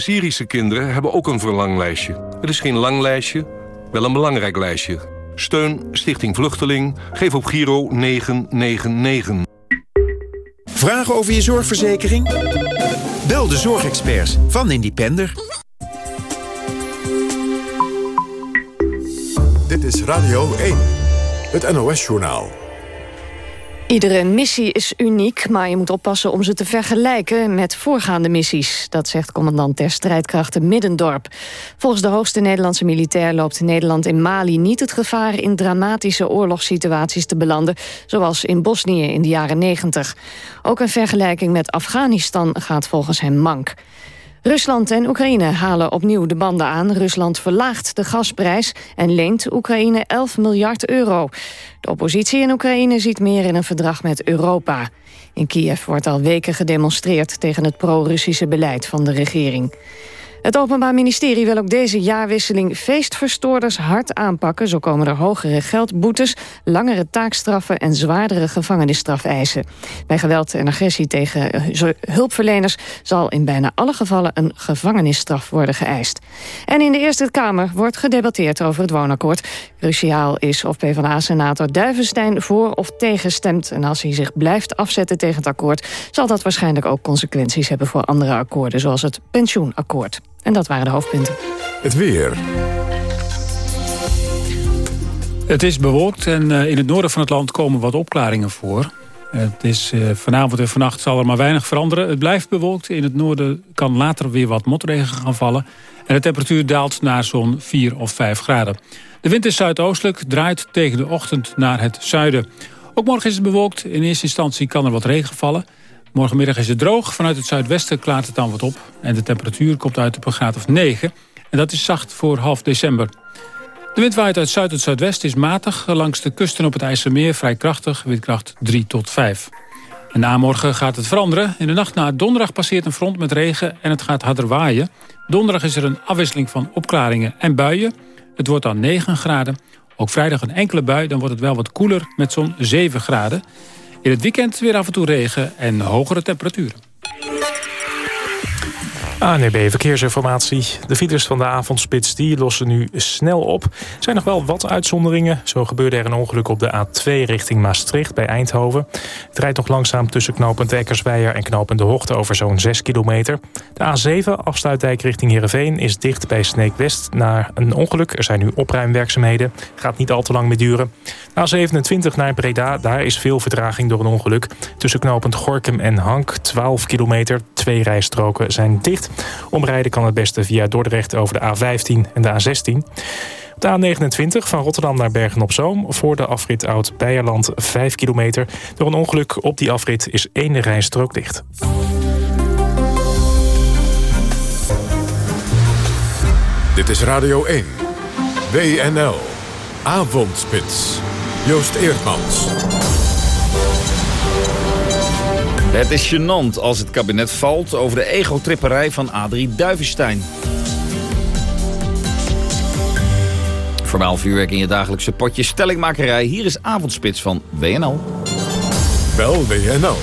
S16: Syrische kinderen hebben ook een verlanglijstje. Het is geen lang lijstje, wel een belangrijk lijstje. Steun Stichting Vluchteling. Geef op Giro 999. Vragen
S7: over je zorgverzekering?
S2: Bel de zorgexperts van Independer. Dit is Radio 1, het NOS-journaal.
S17: Iedere missie is uniek, maar je moet oppassen om ze te vergelijken met voorgaande missies. Dat zegt commandant der strijdkrachten Middendorp. Volgens de hoogste Nederlandse militair loopt Nederland in Mali niet het gevaar in dramatische oorlogssituaties te belanden, zoals in Bosnië in de jaren 90. Ook een vergelijking met Afghanistan gaat volgens hem mank. Rusland en Oekraïne halen opnieuw de banden aan. Rusland verlaagt de gasprijs en leent Oekraïne 11 miljard euro. De oppositie in Oekraïne ziet meer in een verdrag met Europa. In Kiev wordt al weken gedemonstreerd tegen het pro-Russische beleid van de regering. Het Openbaar Ministerie wil ook deze jaarwisseling feestverstoorders hard aanpakken. Zo komen er hogere geldboetes, langere taakstraffen en zwaardere gevangenisstrafeisen. Bij geweld en agressie tegen eh, hulpverleners zal in bijna alle gevallen een gevangenisstraf worden geëist. En in de Eerste Kamer wordt gedebatteerd over het woonakkoord. Cruciaal is of PvdA-senator Duivenstein voor of tegen stemt. En als hij zich blijft afzetten tegen het akkoord, zal dat waarschijnlijk ook consequenties hebben voor andere akkoorden, zoals het pensioenakkoord. En dat waren de
S5: hoofdpunten. Het weer. Het is bewolkt en eh, in het noorden van het land komen wat opklaringen voor. Het is eh, vanavond en vannacht zal er maar weinig veranderen. Het blijft bewolkt. In het noorden kan later weer wat motregen gaan vallen. En de temperatuur daalt naar zo'n 4 of 5 graden. De wind is zuidoostelijk, draait tegen de ochtend naar het zuiden. Ook morgen is het bewolkt. In eerste instantie kan er wat regen vallen. Morgenmiddag is het droog. Vanuit het zuidwesten klaart het dan wat op. En de temperatuur komt uit op een graad of 9. En dat is zacht voor half december. De wind waait uit zuid tot zuidwest is matig. Langs de kusten op het IJsselmeer vrij krachtig. Windkracht 3 tot 5. En na morgen gaat het veranderen. In de nacht na donderdag passeert een front met regen en het gaat harder waaien. Donderdag is er een afwisseling van opklaringen en buien. Het wordt dan 9 graden. Ook vrijdag een enkele bui, dan wordt het wel wat koeler met zo'n 7 graden. In het weekend weer af en toe regen en hogere temperaturen. ANB e Verkeersinformatie. De files van de avondspits die lossen nu snel op. Er zijn nog wel wat uitzonderingen. Zo gebeurde er een ongeluk op de A2 richting Maastricht bij Eindhoven. Het rijdt nog langzaam tussen knooppunt Eckersweijer en knooppunt De Hoogte over zo'n 6 kilometer. De A7 afsluitdijk richting Heerenveen is dicht bij Sneek West na een ongeluk. Er zijn nu opruimwerkzaamheden. Gaat niet al te lang meer duren. A27 naar Breda, daar is veel vertraging door een ongeluk. Tussen knooppunt Gorkum en Hank 12 kilometer. Twee rijstroken zijn dicht. Omrijden kan het beste via Dordrecht over de A15 en de A16. Op de A29 van Rotterdam naar Bergen-op-Zoom... voor de afrit Oud-Beijerland 5 kilometer. Door een ongeluk op die afrit is één rijstrook dicht.
S2: Dit is Radio 1. WNL. Avondspits. Joost Eerdmans. Het
S15: is gênant als het kabinet valt over de egotripperij van Adrie Duivenstein. Formaal vuurwerk in je dagelijkse potje stellingmakerij. Hier is Avondspits van WNL. Bel WNL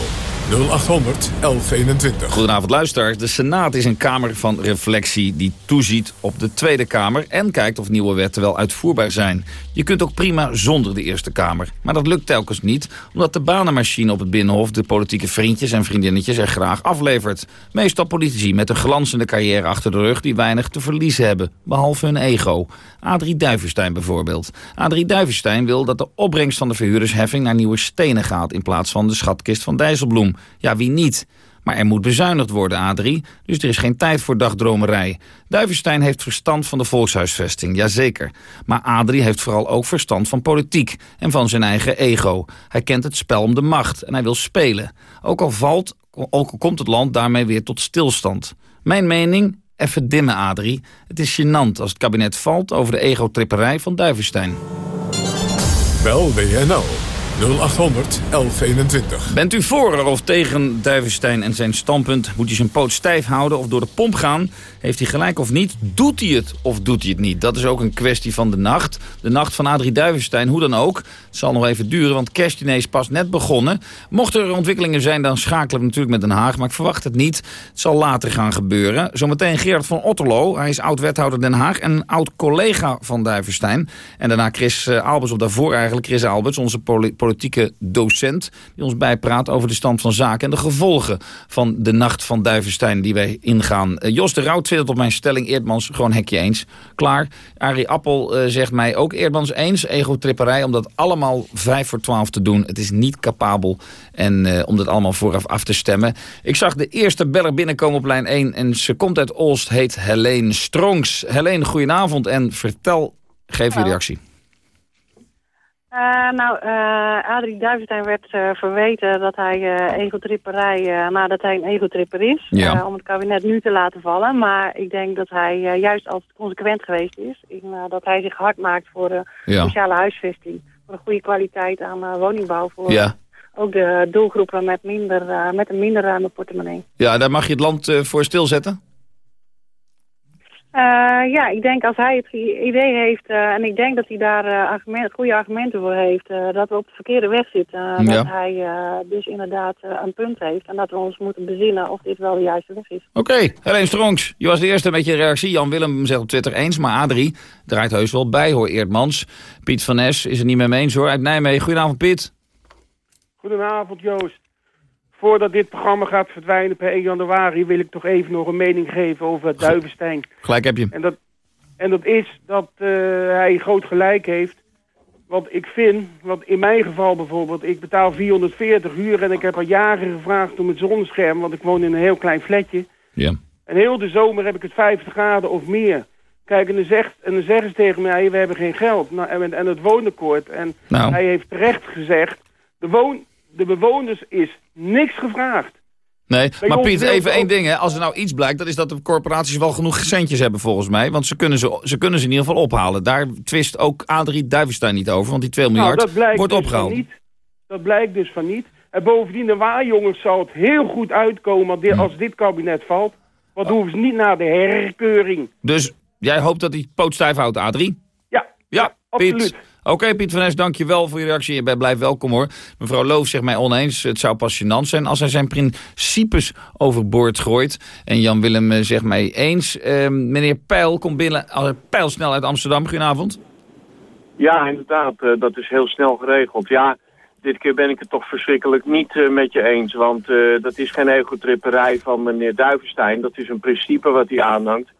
S15: 0800 1121. Goedenavond luisteraars. De Senaat is een kamer van reflectie die toeziet op de Tweede Kamer... en kijkt of nieuwe wetten wel uitvoerbaar zijn. Je kunt ook prima zonder de Eerste Kamer. Maar dat lukt telkens niet, omdat de banenmachine op het Binnenhof... de politieke vriendjes en vriendinnetjes er graag aflevert. Meestal politici met een glanzende carrière achter de rug... die weinig te verliezen hebben, behalve hun ego. Adrie Duivenstein bijvoorbeeld. Adrie Duivenstein wil dat de opbrengst van de verhuurdersheffing... naar nieuwe stenen gaat in plaats van de schatkist van Dijsselbloem. Ja, wie niet? Maar er moet bezuinigd worden, Adrie, dus er is geen tijd voor dagdromerij. Duivenstein heeft verstand van de volkshuisvesting, jazeker. Maar Adrie heeft vooral ook verstand van politiek en van zijn eigen ego. Hij kent het spel om de macht en hij wil spelen. Ook al valt, ook al komt het land daarmee weer tot stilstand. Mijn mening? Even dimmen, Adrie. Het is gênant als het kabinet valt over de egotripperij van Duivenstein. Bel WNL 0800 1121. Bent u voor of tegen Duivenstein en zijn standpunt? Moet hij zijn poot stijf houden of door de pomp gaan? Heeft hij gelijk of niet? Doet hij het of doet hij het niet? Dat is ook een kwestie van de nacht. De nacht van Adrie Duivenstein, hoe dan ook. Het zal nog even duren, want kerstdiner is pas net begonnen. Mochten er ontwikkelingen zijn, dan schakelen we natuurlijk met Den Haag. Maar ik verwacht het niet. Het zal later gaan gebeuren. Zometeen Gerard van Otterlo. Hij is oud-wethouder Den Haag en oud-collega van Duivenstein. En daarna Chris eh, Albers of daarvoor eigenlijk Chris Albers, onze politie politieke docent... die ons bijpraat over de stand van zaken en de gevolgen... van de nacht van Duivenstein die wij ingaan. Eh, Jos de Rauw twittert op mijn stelling Eerdmans gewoon hekje eens. Klaar. Arie Appel eh, zegt mij ook Eerdmans eens. Tripperij, om dat allemaal vijf voor twaalf te doen. Het is niet capabel en eh, om dat allemaal vooraf af te stemmen. Ik zag de eerste beller binnenkomen op lijn 1 en ze komt uit Olst, heet Helene Strongs. Helene, goedenavond en vertel, geef je reactie.
S12: Eh, nou, eh, Adrie Duivenstein werd eh, verweten dat hij egotripperij, nadat hij een egotripper is, om het kabinet nu te laten vallen. Maar ik denk dat hij juist altijd consequent geweest is, in, dat hij zich hard maakt voor de sociale huisvesting, voor een goede kwaliteit aan woningbouw, voor ook de doelgroepen met, minder, met een minder ruime portemonnee.
S15: Ja, daar mag je het land voor stilzetten?
S12: Eh, ja, ik denk als hij het idee heeft, eh, en ik denk dat hij daar eh, goede argumenten voor heeft, dat we op de verkeerde weg zitten. Dat hij dus inderdaad een punt heeft en dat we
S9: ons moeten bezinnen of dit wel de juiste weg is.
S15: Oké, alleen Helene Stronks, je was de eerste met je reactie. Jan Willem zegt op Twitter eens, maar a draait heus wel bij hoor Eerdmans. Piet van Nes is er niet mee eens hoor, uit Nijmegen. Goedenavond Piet.
S16: Goedenavond Joost voordat dit programma gaat verdwijnen per 1 januari... wil ik toch even nog een mening geven over Duivenstein. Gelijk heb je. En dat, en dat is dat eh, hij groot gelijk heeft. Want ik vind, want in mijn geval bijvoorbeeld... ik betaal 440 huur en ik heb al jaren gevraagd om het zonnescherm... want ik woon in een heel klein flatje. Ja. En heel de zomer heb ik het 50 graden of meer... Kijk, en dan, zegt, en dan zeggen ze tegen mij, we hebben geen geld. Nou, en, en het woonakkoord. En nou. hij heeft terecht gezegd, de woon, de bewoners is niks gevraagd.
S15: Nee, maar Piet, even één ding. Hè. Als er nou iets blijkt, dan is dat de corporaties wel genoeg centjes hebben volgens mij. Want ze kunnen ze, ze, kunnen ze in ieder geval ophalen. Daar twist ook Adrie Duivenstein niet over, want die 2 miljard nou, dat wordt dus opgehaald. Niet.
S16: Dat blijkt dus van niet. En bovendien, de waarjongens zal het heel goed uitkomen als dit hm. kabinet valt. Want oh. dan hoeven ze niet naar de herkeuring.
S15: Dus jij hoopt dat hij poot stijf houdt, Adrie? Ja, ja, ja absoluut. Oké, Piet van Nes, dankjewel voor je reactie. Je bent blijf welkom hoor. Mevrouw Loof zegt mij oneens. Het zou passionant zijn als hij zijn principes overboord gooit. En Jan Willem eh, zegt mij eens. Ehm, meneer Pijl komt binnen. Eh, Pijl snel uit Amsterdam. Goedenavond.
S16: Ja, inderdaad. Eh, dat is heel snel geregeld. Ja, dit keer ben ik het toch verschrikkelijk niet met je eens. Want dat is geen tripperij van meneer Duivenstein. Dat is een principe wat hij aanhangt.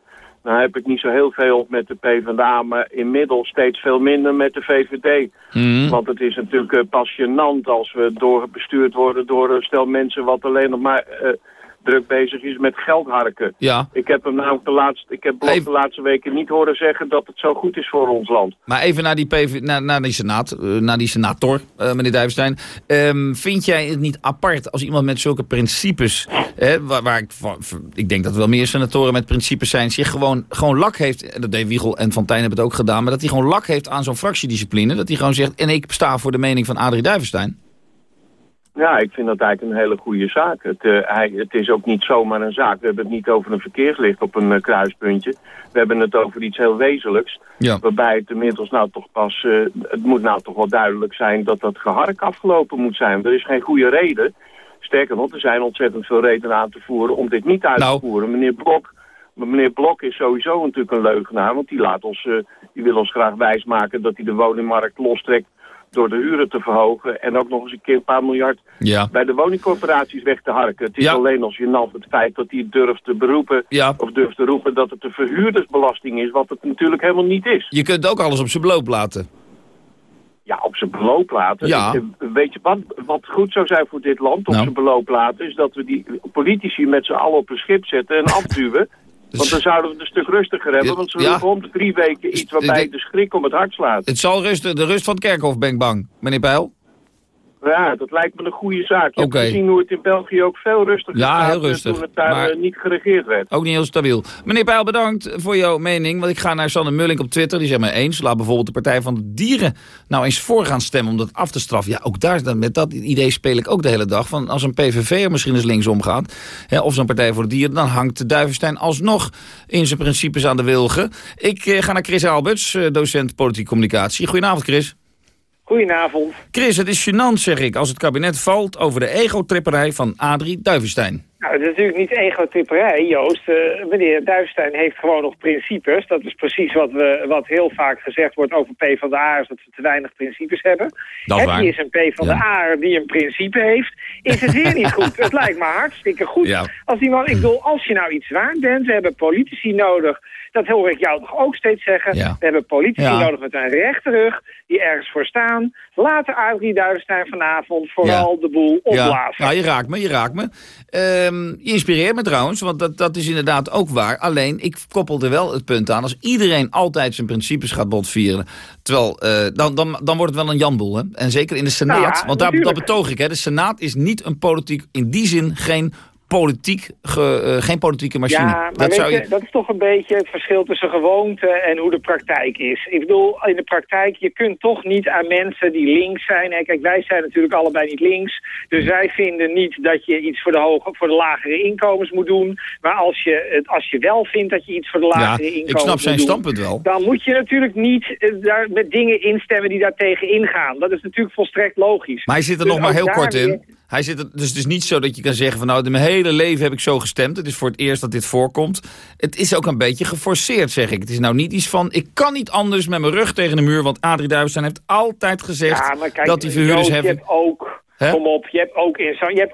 S16: Nou heb ik niet zo heel veel met de PvdA, maar inmiddels steeds veel minder met de VVD.
S14: Mhm.
S11: Want
S16: het is natuurlijk uh, passionant als we doorbestuurd worden door een stel mensen wat alleen nog maar... Eh, druk bezig is met geld harken. Ja. Ik heb hem namelijk nou de laatste, ik heb de laatste weken niet horen zeggen dat het zo goed is voor ons land.
S15: Maar even naar die, PV, naar, die, senaat, eh, naar die senator, eh, meneer Duivestein. Ehm, vind jij het niet apart als iemand met zulke principes, hè, waar, ik, van, ik denk dat er wel meer senatoren met principes zijn, zich gewoon, gewoon lak heeft, en dat deed Wiegel en Van hebben het ook gedaan, maar dat hij gewoon lak heeft aan zo'n fractiediscipline, dat hij gewoon zegt, en ik sta voor de mening van Adrie Duivenstein.
S16: Ja, ik vind dat eigenlijk een hele goede zaak. Het, eh, hij, het is ook niet zomaar een zaak. We hebben het niet over een verkeerslicht op een eh, kruispuntje. We hebben het over iets heel wezenlijks. Waarbij het inmiddels nou toch pas... Eh, het moet nou toch wel duidelijk zijn dat dat gehark afgelopen moet zijn. Er is geen goede reden. Sterker nog, er zijn ontzettend veel redenen aan te voeren om dit niet uit te nou. voeren. Meneer Blok... meneer Blok is sowieso natuurlijk een leugenaar, want die, laat ons, die wil ons graag wijsmaken dat hij de woningmarkt lostrekt door de huren te verhogen... en ook nog eens een keer een paar miljard bij de woningcorporaties weg te harken. Het is alleen als je naf het feit dat die durft te beroepen... of durft te roepen dat het een verhuurdersbelasting is... wat het natuurlijk helemaal niet is. Je kunt ook alles op zijn bloot laten. Ja, op zijn beloop laten. Ja. Eh, weet je wat, wat goed zou zijn voor dit land, op nou. zijn beloop laten... is dat we die politici met z'n allen op een schip zetten en afduwen... Dus want dan zouden we het een stuk rustiger hebben, want ze ja. om de drie weken dus iets waarbij de schrik om het hart slaat.
S15: Het zal rusten, de rust van het kerkhof ben ik bang, meneer Pijl.
S16: Ja, dat lijkt me een goede zaak. Je okay. zien hoe het in België ook veel rustiger
S15: ja, gaat heel eh, rustig, toen het daar eh,
S16: niet geregeerd werd. Ook
S15: niet heel stabiel. Meneer Pijl, bedankt voor jouw mening. Want ik ga naar Sanne Mullink op Twitter. Die zegt me eens, laat bijvoorbeeld de Partij van de Dieren nou eens voor gaan stemmen om dat af te straffen. Ja, ook daar, met dat idee speel ik ook de hele dag. Van als een PVV misschien eens linksom gaat, hè, of zo'n Partij voor de Dieren, dan hangt de Duivenstein alsnog in zijn principes aan de wilgen. Ik eh, ga naar Chris Alberts, docent politieke communicatie. Goedenavond, Chris. Goedenavond. Chris, het is gênant, zeg ik, als het kabinet valt over de egotripperij van Adrie Duivenstein.
S9: Nou, het is natuurlijk niet ego-tipperij, Joost. Eh, meneer Duifstein heeft gewoon nog principes. Dat is precies wat, we, wat heel vaak gezegd wordt over PvdA... dat we te weinig principes hebben. Dat en waar. die is een PvdA ja. die een principe heeft. Is het weer niet goed? Het lijkt me hartstikke goed. Als iemand, ik bedoel, als je nou iets waard bent... we hebben politici nodig dat hoor ik jou toch ook steeds zeggen. We hebben politici nodig met een rechterrug die ergens voor staan. Laat de Adrie vanavond vooral de boel opblazen.
S15: Ja. Nou, je raakt me, je raakt me. Ehm, Ehm, je inspireert me trouwens, want dat, dat is inderdaad ook waar. Alleen, ik koppelde wel het punt aan... als iedereen altijd zijn principes gaat botvieren... terwijl, eh, dan, dan, dan wordt het wel een janboel, Hè? En zeker in de Senaat, nou want daar, dat betoog ik. Hè, de Senaat is niet een politiek... in die zin geen politiek, eh, geen politieke machine. dat, zou je...
S9: dat is toch een beetje het verschil tussen gewoonte en hoe de praktijk is. Ik bedoel, in de praktijk, je kunt toch niet aan mensen die links zijn... Hè, kijk, wij zijn natuurlijk allebei niet links. Dus wij vinden niet dat je iets voor de, hoge, voor de lagere inkomens moet doen. Maar als je, het, als je wel vindt dat je iets voor de lagere inkomens moet doen... ik snap zijn standpunt wel. Dan moet je natuurlijk niet eh, daar met dingen instemmen die daartegen ingaan. Dat is natuurlijk volstrekt logisch. Maar je zit er dus nog maar heel kort in.
S15: Hij zit het. dus het is niet zo dat je kan zeggen van nou, mijn hele leven heb ik zo gestemd. Het is voor het eerst dat dit voorkomt. Het is ook een beetje geforceerd, zeg ik. Het is nou niet iets van, ik kan niet anders met mijn rug tegen de muur. Want Adrie Duivestein heeft altijd gezegd ja, maar kijk, dat die verhuurders hebben... Je hebt
S9: ook, He? kom op, je hebt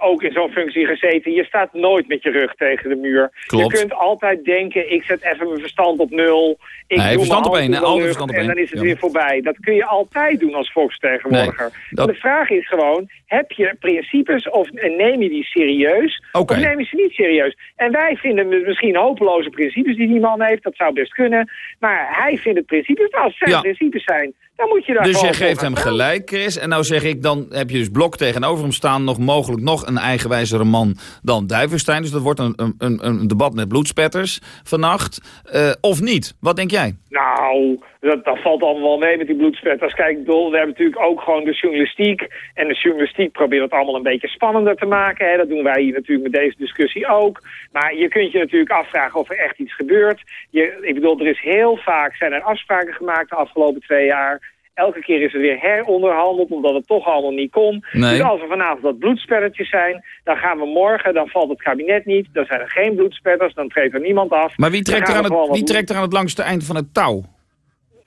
S9: ook in zo'n zo functie gezeten. Je staat nooit met je rug tegen de muur. Klopt. Je kunt altijd denken, ik zet even mijn verstand op nul. Ik nee, verstand op één, verstand op één. En dan is het weer voorbij. Dat kun je altijd doen als volksvertegenwoordiger. Nee, dat... De vraag is gewoon, heb je principes of neem je die serieus of neem je ze niet serieus? En wij vinden misschien hopeloze principes die die man heeft, dat zou best kunnen. Maar hij vindt het principes, als zijn principes zijn, dan moet je daar Dus je geeft hem gelijk,
S15: Chris. En nou zeg ik, dan heb je dus Blok tegenover hem staan, nog mogelijk nog een eigenwijzere man dan Duiverstein. Dus dat wordt een, een, een debat met bloedspetters vannacht. Eh, of niet? Wat denk jij?
S9: Nou dat, valt allemaal wel mee met die bloedspetters. Kijk, bedoel, we hebben natuurlijk ook gewoon de journalistiek. En de journalistiek probeert het allemaal een beetje spannender te maken. Hè. Dat doen wij hier natuurlijk met deze discussie ook. Maar je kunt je natuurlijk afvragen of er echt iets gebeurt. Je, ik bedoel, er is heel vaak, zijn er afspraken gemaakt de afgelopen twee jaar... Elke keer is er weer heronderhandeld, omdat het toch allemaal niet kon. Dus als er vanavond dat bloedspelletjes zijn, dan gaan we morgen, dan valt het kabinet niet. Dan zijn er geen bloedspetters, dan treedt er niemand af. Maar wie trekt, er aan, het, wie trekt
S15: er aan het langste eind van het touw?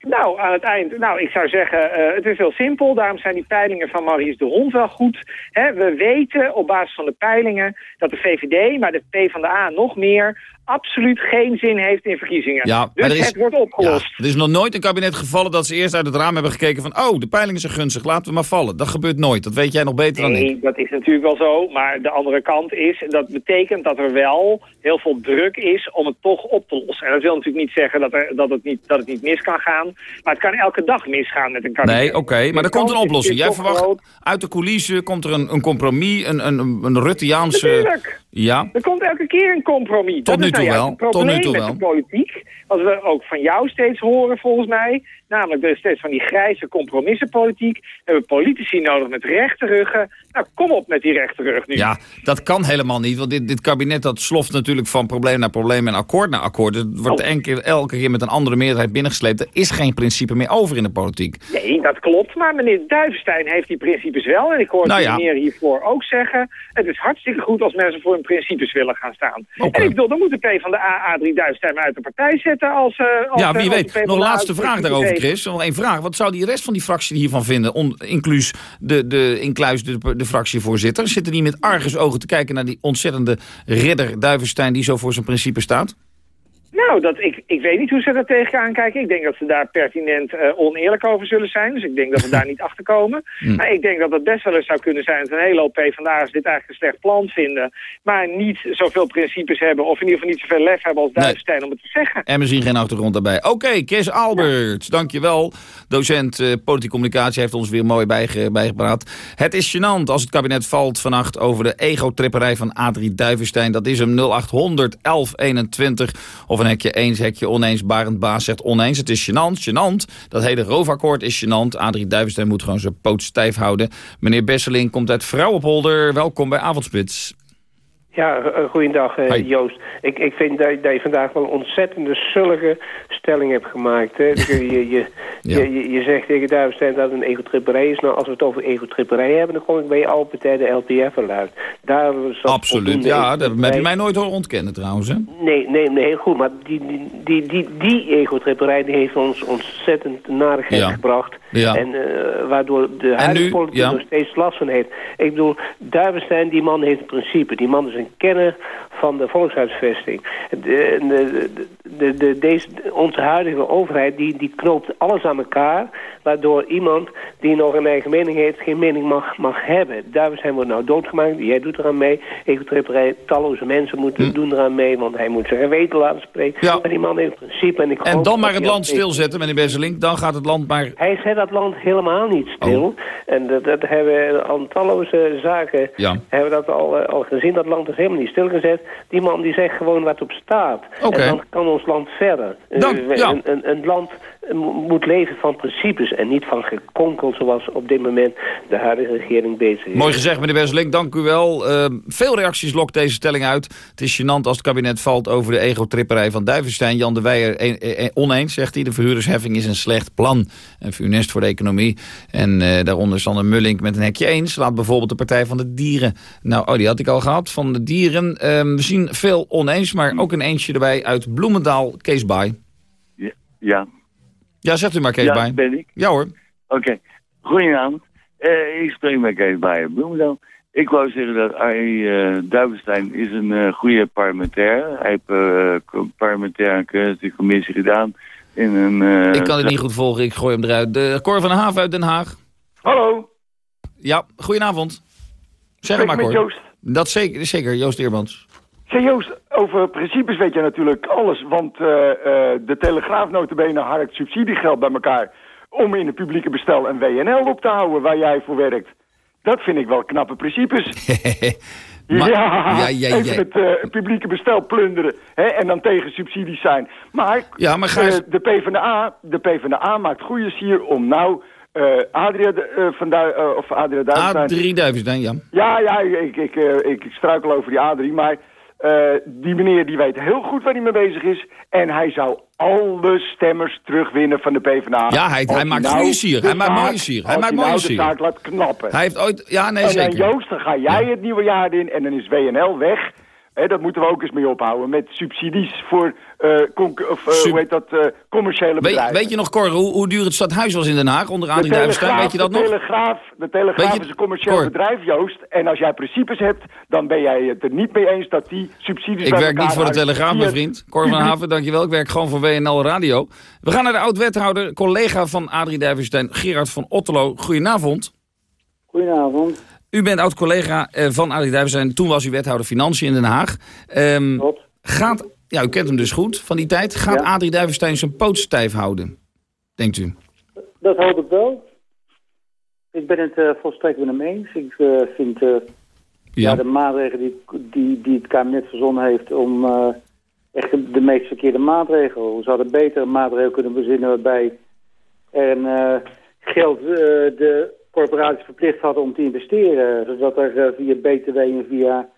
S9: Nou, aan het eind. Nou, ik zou zeggen, eh, het is heel simpel. Daarom zijn die peilingen van Maurice de Hond wel goed. we weten op basis van de peilingen dat de VVD, maar de PvdA nog meer absoluut geen zin heeft in verkiezingen. Ja, dus het wordt opgelost.
S15: er is nog nooit een kabinet gevallen dat ze eerst uit het raam hebben gekeken van... oh, de peilingen zijn gunstig, laten we maar vallen. Dat gebeurt nooit, dat weet jij nog beter nee, dan ik. Nee,
S9: dat is natuurlijk wel zo, maar de andere kant is... dat betekent dat er wel heel veel druk is om het toch op te lossen. En dat wil natuurlijk niet zeggen dat, er, dat, het, niet, dat het niet mis kan gaan... maar het kan elke dag misgaan met een kabinet. Nee, oké, maar dus er komt een oplossing. Jij verwacht,
S15: uit de coulissen komt er een, een compromis, een, een, een Rutteaanse... Natuurlijk. Ja.
S9: Er komt elke keer een compromis. Tot nu toe nou ja, wel. Tot Met de politiek, wat we ook van jou steeds horen volgens mij, Namelijk, er is steeds van die grijze compromissenpolitiek. We hebben politici nodig met rechte Nou, kom op met die rechterrug nu. Ja,
S15: dat kan helemaal niet. Want dit, dit kabinet dat sloft natuurlijk van probleem naar probleem en akkoord naar akkoord. Het wordt elke, oh. elke keer met een andere meerderheid binnengesleept. Er is geen principe meer over in de politiek.
S9: Nee, dat klopt. Maar meneer Duivenstein heeft die principes wel. En ik hoor nou de meneer hiervoor ook zeggen... het is hartstikke goed als mensen voor hun principes willen gaan staan. En ik bedoel, dan moet de P van de AA Duivenstein uit de partij zetten als... Eh, als ja, wie eh, weet. Nog laatste vraag daarover
S15: nog één vraag. Wat zou die rest van die fractie hiervan vinden? On, de, de, de, de fractievoorzitter. Zitten die met argusogen te kijken naar die ontzettende ridder Duivenstein... die zo voor zijn principe staat?
S9: Nou, dat, ik, ik weet niet hoe ze daar tegenaan kijken. Ik denk dat ze daar pertinent eh, oneerlijk over zullen zijn. Dus ik denk dat we daar niet achter komen. Hmm. Maar ik denk dat het best wel eens zou kunnen zijn dat een hele vandaag is dit eigenlijk een slecht plan vinden. Maar niet zoveel principes hebben. Of in ieder geval niet zoveel lef hebben als Duitsstein om het te zeggen.
S15: En misschien geen achtergrond daarbij. Oké, okay, Chris Albert, dankjewel. Docent uh, politieke communicatie heeft ons weer mooi bijge bijgepraat. Het is gênant als het kabinet valt vannacht over de ego-tripperij van Adrie Duivenstein. Dat is hem 0800 1121 of een je eens, hekje oneens. Barend Baas zegt oneens. Het is gênant, gênant. Dat hele roofakkoord is gênant. Adrie Duivenstein moet gewoon zijn poot stijf houden. Meneer Besseling komt uit Vrouwenpolder. Welkom bij Avondspits.
S18: Ja, goedendag, Joost. Ik, ik vind dat, je vandaag wel een ontzettende zullige stelling hebt gemaakt. Hè? Je, je, je, je, je, zegt tegen Duivenstein dat een egotripperij is. Nou, als we het over egotripperij hebben, dan kom ik bij je altijd de LPF eruit. Absoluut, ja, dat heb je mij nooit
S15: hoor ontkennen trouwens. Hè?
S18: Nee, nee, nee, goed. Maar die, die, die, die, die egotripperij die heeft ons ontzettend narigheid ja. gebracht. Ja. En waardoor de huidige politiek nog steeds last van heeft. Ik bedoel, Duivenstein, die man heeft een principe. Die man is een kennen van de volkshuisvesting. De, de, de, deze, onze huidige overheid die, die knoopt alles aan elkaar... waardoor iemand die nog een eigen mening heeft geen mening mag, mag hebben. Daar zijn we nou doodgemaakt. Jij doet eraan mee. Ik heb talloze mensen moeten mm. doen eraan mee... want hij moet zijn geweten laten spreken. Ja. Maar die man in principe... En, ik en dan maar het land stilzetten,
S15: meneer Besselink. Dan gaat het land maar...
S18: Hij zet dat land helemaal niet oh. stil. En dat, dat hebben we aan talloze zaken... Ja. hebben we dat al, eh, al gezien. Dat land is helemaal niet stilgezet. Die man die zegt gewoon wat op staat. En dan kan ons land verder. Eh, een, een, een land moet leven van principes en niet van gekonkel zoals op dit moment de huidige regering bezig is. Mooi gezegd
S15: meneer Wesseling, dank u wel. Ehm, veel reacties lokt deze stelling uit. Het is gênant als het kabinet valt over de egotripperij van Duivenstein. Jan de Weijer oneens, zegt hij. De verhuurdersheffing is een slecht plan en funest voor de economie. En uh, daaronder Sander Mullink met een hekje eens. Laat bijvoorbeeld de Partij van de Dieren. Nou, oh, die had ik al gehad, van de dieren. Ehm, we zien veel oneens, maar ook een eentje erbij uit Bloemendaal, Kees by. ja ja, zegt u maar Kees bij. Ja,
S11: ben ik. Ja hoor. Oké. Goedenavond. Eh, ik spreek met Kees Bijen eh, Bloemendaal. Ik wou zeggen dat Arie uh, eh, Duivenstein is een goede parlementair. Hij heeft parlementaire commissie gedaan. In een, ik kan het niet
S15: goed volgen, ik gooi hem eruit. De Cor van de Haven uit Den Haag. Hallo. Ja, goedenavond. Zeg maar, Cor. Joost. Dat zeker, zeker, Joost Eermans.
S19: Zeg Joost, over principes weet je natuurlijk alles. Want eh, eh, de Telegraaf notabene harkt subsidiegeld bij elkaar... om in het publieke bestel een WNL op te houden waar jij voor werkt. Dat vind ik wel knappe principes.
S14: ja, ja, ja,
S19: even eh, het publieke bestel plunderen hè, en dan tegen subsidies zijn. Maar, ja, maar de, PvdA, de PvdA maakt goede sier om nou uh, Adria, uh, van du of Adria Duivenstein. Adrie Duivenstein, ja. Ja, ja, ik, ik, ik, struikel over die Adrie, maar eh, die meneer die weet heel goed waar hij mee bezig is. En hij zou alle stemmers terugwinnen van de PvdA. Ja, hij, hij maakt nou hier. Hij maakt mooie hier. Hij maakt nou de laat knappen. Hij heeft ooit... Ja, nee, zeker. En Joost, dan ga jij het nieuwe jaar in en dan is WNL weg dat moeten we ook eens mee ophouden. Met subsidies voor eh, of, eh, hoe heet dat, eh, commerciële bedrijven. Weet, weet je nog,
S15: Cor, hoe, hoe, duur het stadhuis was in Den Haag onder Adrie Duivestein? Weet je dat de nog?
S19: Telegraaf, de Telegraaf is een commercieel bedrijf, Joost. En als jij principes hebt, dan ben jij het er niet mee eens dat die subsidies... Ik werk niet voor de Telegraaf, mijn vriend. Cor van Haven,
S15: dankjewel. Ik werk gewoon voor WNL Radio. We gaan naar de oud-wethouder, collega van Adrie Duivestein, Gerard van Otterlo. Goedenavond.
S20: Goedenavond.
S15: U bent oud-collega eh, van Adrie Duivenstein. Toen was u wethouder Financiën in Den Haag. Um, gaat, ja, u kent hem dus goed van die tijd. Gaat Adrie Duivenstein zijn poot stijf houden, denkt u?
S20: Dat hoop ik wel. Ik ben het eh, volstrekt met hem eens. Ik eh, vind
S15: ja.
S5: de
S20: maatregelen die, die, die het kabinet verzonnen heeft... om echt de, meest verkeerde maatregelen. We zouden betere maatregelen kunnen bezinnen waarbij en, geld de corporaties verplicht hadden om te investeren. Zodat dus er eh, via BTW en via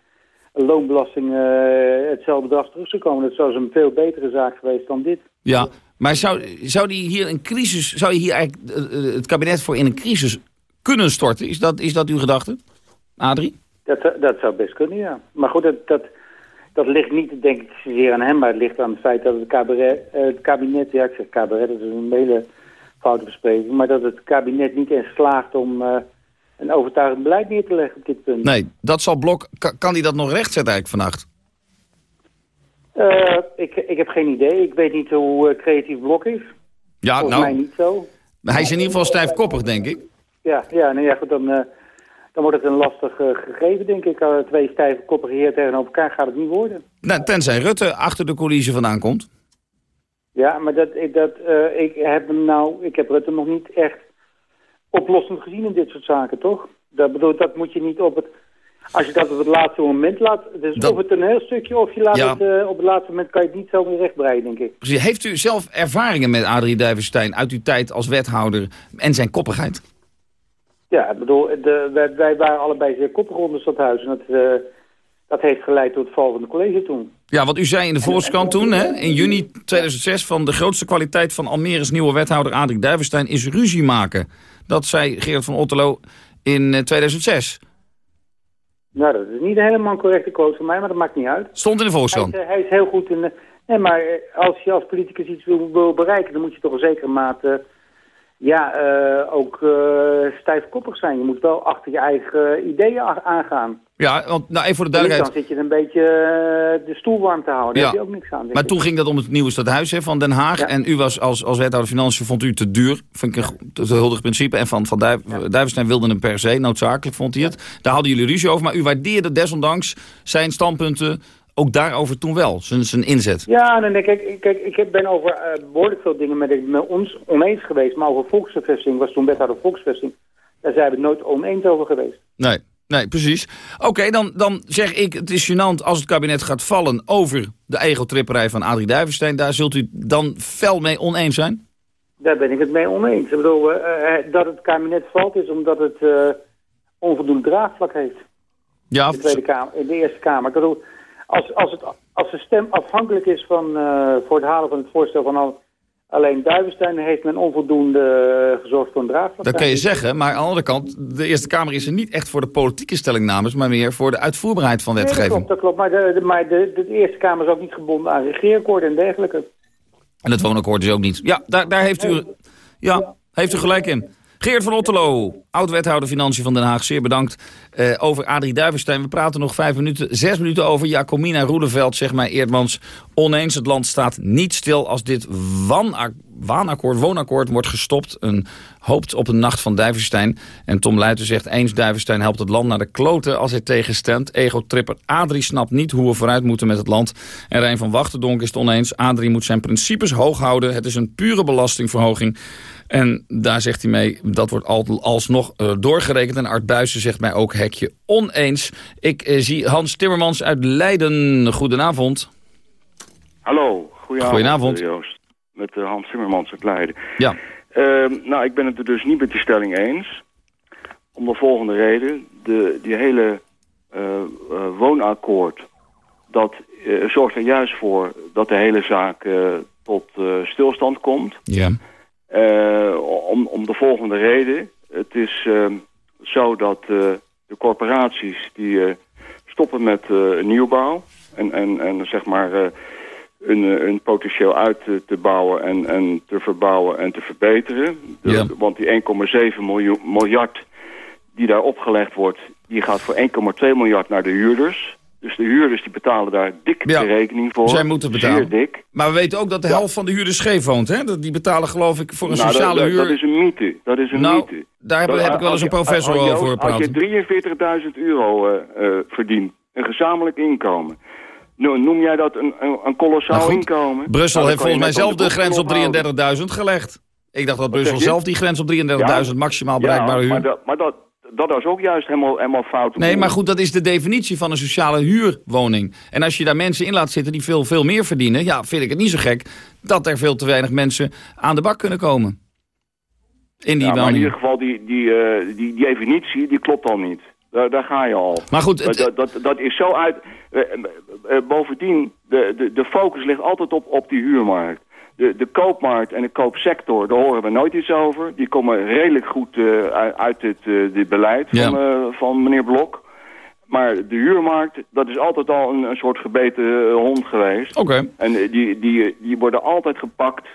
S20: loonbelasting eh, hetzelfde bedrag terug zou komen. Dat zou een veel betere zaak geweest dan dit. Ja, maar
S15: zou, zou, die hier een crisis, zou je hier eigenlijk eh, het kabinet voor in een crisis kunnen storten? Is dat, is dat uw gedachte, Adrie?
S20: Dat, dat zou best kunnen, ja. Maar goed, dat, dat, dat ligt niet, denk ik, zeer aan hem... maar het ligt aan het feit dat het, het kabinet... ja, ik zeg cabaret, dat is een hele bespreken, maar dat het kabinet niet eens slaagt om eh, een overtuigend beleid neer te leggen op dit punt.
S15: Nee, dat zal Blok, kan hij dat nog rechtzetten eigenlijk vannacht?
S20: Eh, ik, ik heb geen idee. Ik weet niet hoe eh, creatief Blok is. Ja, nou, mij niet zo.
S15: Maar hij is in ieder geval stijfkoppig, denk ik.
S20: Ja, ja, nou ja goed, dan, dan wordt het een lastig gegeven, denk ik. twee stijve koppige heer tegenover elkaar gaat het niet worden.
S15: Nou, tenzij Rutte achter de coalitie vandaan komt.
S20: Ja, maar dat, ik, dat, eh, ik, heb hem nou, ik heb Rutte nog niet echt oplossend gezien in dit soort zaken, toch? Dat, bedoel, dat moet je niet op het... Als je dat op het laatste moment laat, dus of het een heel stukje of je laat het, eh, op het laatste moment kan je het niet zo meer rechtbreien, denk ik.
S15: Heeft u zelf ervaringen met Adrie Duivenstein uit uw tijd als wethouder en zijn koppigheid?
S20: Ja, ik bedoel, de, wij, wij, waren allebei zeer koppig onder stadhuis en dat, eh, dat heeft geleid tot het val van de college toen.
S15: Ja, wat u zei in de Volkskrant toen, hè, in juni 2006... van de grootste kwaliteit van Almere's nieuwe wethouder Adrik Duivenstein... is ruzie maken. Dat zei Gerard van Otterlo in 2006. Eh,
S20: nou, dat is niet helemaal correcte quote van mij, maar dat maakt niet uit.
S4: Stond in de Volkskrant.
S20: Hij, is, eh, heel goed in... De... Nee, maar eh, als je als politicus iets wil, wil, bereiken... dan moet je toch een zekere mate ja, eh, ook uh, stijfkoppig zijn. Je moet wel achter je eigen eh, ideeën aangaan.
S15: Ja, want nou even voor de duidelijkheid... Dan
S20: zit je een beetje de stoel warm te houden. Daar ja. heb je ook niks aan. Maar toen ging
S15: dat om het nieuwe stadhuis hè, van Den Haag. En u was als, als wethouder Financiën, vond u te duur. Vind ik een te huldig principe. En Van, van Duivenstein wilde hem per se. Noodzakelijk vond hij het. Daar hadden jullie ruzie over. Maar u waardeerde desondanks zijn standpunten ook daarover toen wel, zijn, zijn inzet.
S20: Ja, nee, kijk, kijk, ik ben over eh, behoorlijk veel dingen met, met ons oneens geweest. Maar over volksvesting was toen de volksvesting. Daar zijn we het nooit oneens over geweest.
S15: Nee, nee precies. Oké, dan, dan zeg ik, het is gênant als het kabinet gaat vallen... over de egeltripperij van Adrie Duivenstein. Daar zult u dan fel mee oneens zijn?
S20: Daar ben ik het mee oneens. Ik bedoel, eh, eh, dat het kabinet valt is omdat het onvoldoende draagvlak heeft.
S15: Ja, in de, Tweede Kamer,
S20: in de Eerste Kamer. Ik bedoel, als, als, het, als de stem afhankelijk is van, eh, voor het halen van het voorstel van al, alleen Duivenstein, heeft men onvoldoende eh, gezorgd voor een draagvlak. Dat kun je
S15: zeggen, maar aan de andere kant, de Eerste Kamer is er niet echt voor de politieke stellingnames, maar meer voor de uitvoerbaarheid van wetgeving. Nee,
S20: dat klopt, dat klopt. Maar, de, maar de, de, Eerste Kamer is ook niet gebonden aan regeerakkoorden en dergelijke.
S15: En het woonakkoord is ook niet. Ja, daar, daar heeft u, ja, heeft u gelijk in. Geert van Otterlo, oud-wethouder Financiën van Den Haag, zeer bedankt. Eh, over Adrie Duivenstein, we praten nog vijf minuten, zes minuten over Jacomina Roeleveld, zeg maar Eerdmans. Oneens, het land staat niet stil als dit waanakkoord, woonakkoord wordt gestopt. Een hoopt op een nacht van Duivenstein. En Tom Luiten zegt, eens Duivenstein helpt het land naar de kloten als hij tegenstemt. Ego-tripper Adrie snapt niet hoe we vooruit moeten met het land. En Rijn van Wachtendonk is het oneens. Adrie moet zijn principes hoog houden. Het is een pure belastingverhoging. En daar zegt hij mee, dat wordt alsnog eh, doorgerekend. En Art Buijsen zegt mij ook hekje oneens. Ik eh, zie Hans Timmermans uit Leiden. Goedenavond.
S11: Hallo, goedenavond, goedenavond. Joost. Met eh, Hans Timmermans uit Leiden. Ja. Ehm, nou, ik ben het er dus niet met die stelling eens. Om de volgende reden. De, die hele eh, eh, woonakkoord... dat eh, zorgt er juist voor dat de hele zaak tot stilstand komt. Ja. om, om de volgende reden. Het is ehm, zo dat de corporaties die stoppen met nieuwbouw... en, en, en zeg maar eh, een potentieel uit te, te, bouwen en, en te verbouwen en te verbeteren. ja. Want die 1,7 miljard die daar opgelegd wordt, die gaat voor 1,2 miljard naar de huurders. Dus de huurders die betalen daar dik de rekening voor. Zij moeten betalen. Zeer dik.
S15: Maar we weten ook dat de helft van de huurders scheef woont. Hè? Die betalen geloof ik voor een nou, sociale huur. Dat is
S11: een mythe. Dat is een nou, Daar heb, ik wel eens een professor je, over gepraat. Als je 43.000 euro eh, eh, verdient, een gezamenlijk inkomen... Noem jij dat een, een, kolossaal nou inkomen? Brussel nou, heeft volgens mij zelf de, grens op
S15: 33.000 gelegd. Ik dacht dat Brussel zelf die grens op 33.000 maximaal bereikbare huur... Maar dat,
S11: maar dat dat was ook juist helemaal, helemaal fout. Nee, maar goed,
S15: dat is de definitie van een sociale huurwoning. En als je daar mensen in laat zitten die veel, veel meer verdienen... ja, vind ik het niet zo gek dat er veel te weinig mensen aan de bak kunnen komen. In die woning. in ieder
S11: geval, die, die, eh, die, die definitie, die klopt al niet. Daar, ga je al. Maar goed... Dat, dat, is zo uit... Eh, eh, eh, bovendien, de, de, de focus ligt altijd op, op die huurmarkt. De, de koopmarkt en de koopsector, daar horen we nooit iets over. Die komen redelijk goed uh, uit het dit beleid van, van meneer Blok. Maar de huurmarkt, dat is altijd al een, een soort gebeten hond geweest. Oké. En die, die, die worden altijd gepakt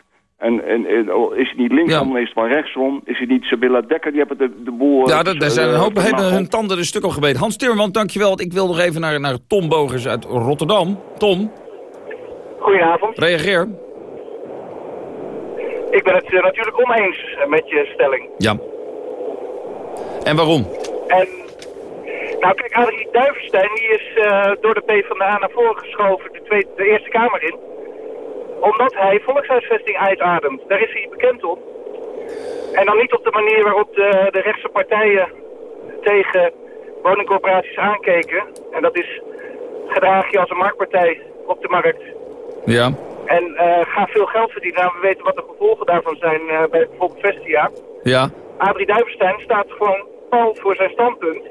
S11: en, en, oh, is het niet linksom, is het maar rechtsom? Is het niet Sabilla Dekker, die hebben de, de boel... Eh, ja, daar zijn een hoop eh, hele, hun
S15: tanden een stuk op gebeten. Hans Timmerman, dankjewel. ik wil nog even naar, naar Tom Bogers uit Rotterdam. Tom?
S9: Goedenavond. Reageer. Ik ben het eh, natuurlijk oneens met je stelling.
S15: Ja. En waarom?
S20: En, nou kijk, Adrie Duivenstein die is uh, door de PvdA naar voren geschoven de, de Eerste Kamer in omdat hij volkshuisvesting uitademt. Daar is hij bekend op. En dan niet op de manier waarop de, de rechtse partijen tegen woningcorporaties aankeken. En dat is gedraag je als een marktpartij op de markt. Ja. En uh, ga veel geld verdienen. Nou, we weten wat de gevolgen daarvan zijn uh, bij bijvoorbeeld Vestia. Ja. Adrie Duivenstein staat gewoon pal voor zijn standpunt.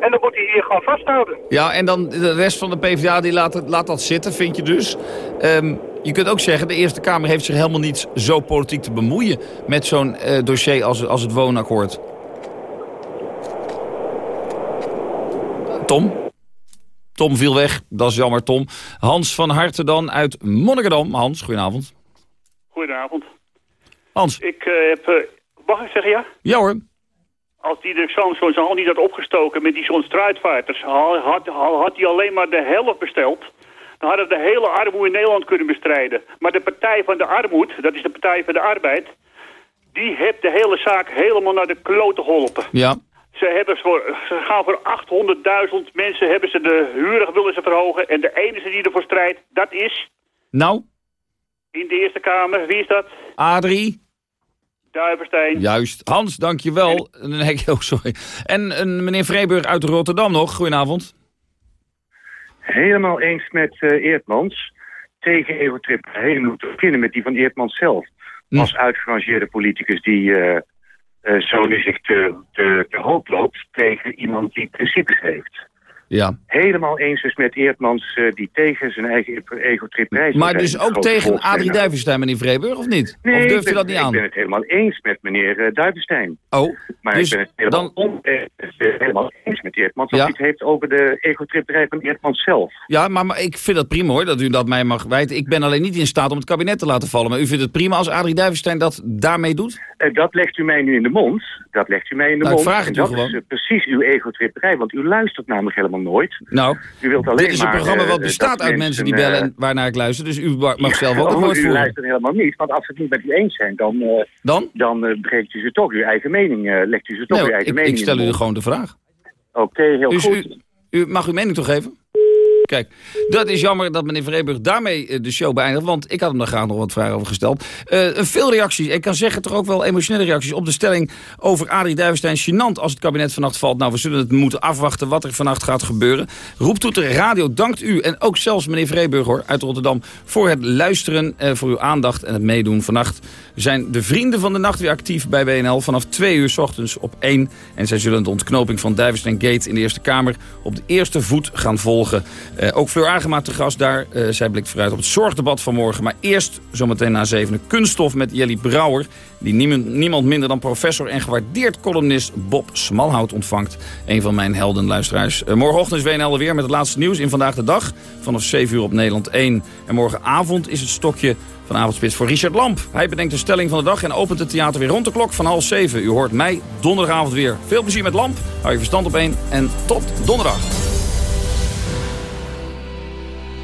S20: En dan moet hij hier gewoon vasthouden.
S15: Ja, en dan de rest van de PvdA die laat, laat dat zitten, vind je dus. Um, je kunt ook zeggen, de Eerste Kamer heeft zich helemaal niet zo politiek te bemoeien... met zo'n eh, dossier als, als het woonakkoord. Tom? Tom viel weg, dat is jammer, Tom. Hans van Harten dan uit Monnikendam. Hans, goedenavond.
S11: Goedenavond.
S16: Hans. Ik eh, heb... Uh, mag ik zeggen ja? Ja hoor. Als de Samson zijn hand niet had opgestoken met die zo'n struitvaarters... had hij alleen maar de helft besteld... Dan hadden we de hele armoede in Nederland kunnen bestrijden. Maar de Partij van de Armoed, dat is de Partij van de Arbeid... die heeft de hele zaak helemaal naar de kloten geholpen. Ja. Ze, hebben voor, ze gaan voor 800.000 mensen hebben ze de huurig willen ze verhogen. En de enige die ervoor strijdt, dat is... Nou? In de Eerste Kamer, wie is dat?
S15: Adrie. Duiverstein. Juist. Hans, dankjewel. En... Oh, sorry. en meneer Vreeburg uit Rotterdam nog. Goedenavond
S16: helemaal eens met uh, Eertmans. Tegen Evertrip helemaal te beginnen met die van Eertmans zelf. Mm. Als uitgerangeerde politicus die eh, eh, zo nu zich te, te, te hoop loopt tegen iemand die principes heeft. Ja. Helemaal eens is met Eertmans, eh, die tegen zijn eigen egotrip reist. Maar dus ook tegen Adrie Duivenstein, meneer Vreeburg, of niet? of durf je dat niet ik aan? ik ben het helemaal eens met meneer eh, Duivenstein. Oh, Maar dus ik ben het helemaal, dan... Eh, helemaal eens met Eertmans, als ja? hij het heeft over de egotriprij van Eertmans zelf. Ja, maar,
S15: ik vind dat prima hoor, dat u dat mij mag wijten. Ik ben alleen niet in staat om het kabinet te laten vallen. Maar u vindt het prima als Adrie Duivenstein dat daarmee doet? dat legt u mij nu in de mond. Dat legt u mij in de nou, mond. Ik vraag het u dat gewoon. is
S16: precies uw egotriprij, want u luistert namelijk helemaal nooit. Nou, u wilt alleen dit is een programma eh, wat bestaat
S15: uit mensen die bellen eh, en waarnaar ik luister. Dus u mag zelf ook een oh, woord U luistert
S20: helemaal niet, want als ze het niet met u eens zijn, dan, eh, dan? dan breekt u ze toch uw eigen mening. legt u ze toch nou, uw eigen mening ik, Ik stel u gewoon
S15: de vraag. Oké, heel goed. U, mag uw mening toch geven? Kijk, dat is jammer dat meneer Vreeburg daarmee eh, de show beëindigt. Want ik had hem daar graag nog wat vragen over gesteld. Eh, veel reacties, ik kan zeggen toch ook wel emotionele reacties... op de stelling over Adrie Duivenstein. Gênant als het kabinet vannacht valt. Nou, we zullen het moeten afwachten wat er vannacht gaat gebeuren. Roeptoeter Radio dankt u en ook zelfs meneer Vreeburg hoor, uit Rotterdam... voor het luisteren, eh, voor uw aandacht en het meedoen vannacht. Zijn de vrienden van de nacht weer actief bij WNL... vanaf 2 uur s ochtends op 1. En zij zullen de ontknoping van Duivenstein Gate in de Eerste Kamer... op de eerste voet gaan volgen... Eh, ook Fleur Agema te gast daar. Eh, zij blikt vooruit op het zorgdebat van morgen. Maar eerst, zometeen na zevende, kunststof met Jelly Brouwer... die niemand, minder dan professor en gewaardeerd columnist Bob Smalhout ontvangt. Een van mijn heldenluisteraars. Uh, eh, morgenochtend is WNL weer met het laatste nieuws in Vandaag de Dag. Vanaf 7 uur op Nederland 1. En morgenavond is het stokje van avondspits voor Richard Lamp. Hij bedenkt de stelling van de dag en opent het theater weer rond de klok van half 7. U hoort mij donderdagavond weer. Veel plezier met Lamp. Hou je verstand op één en tot donderdag.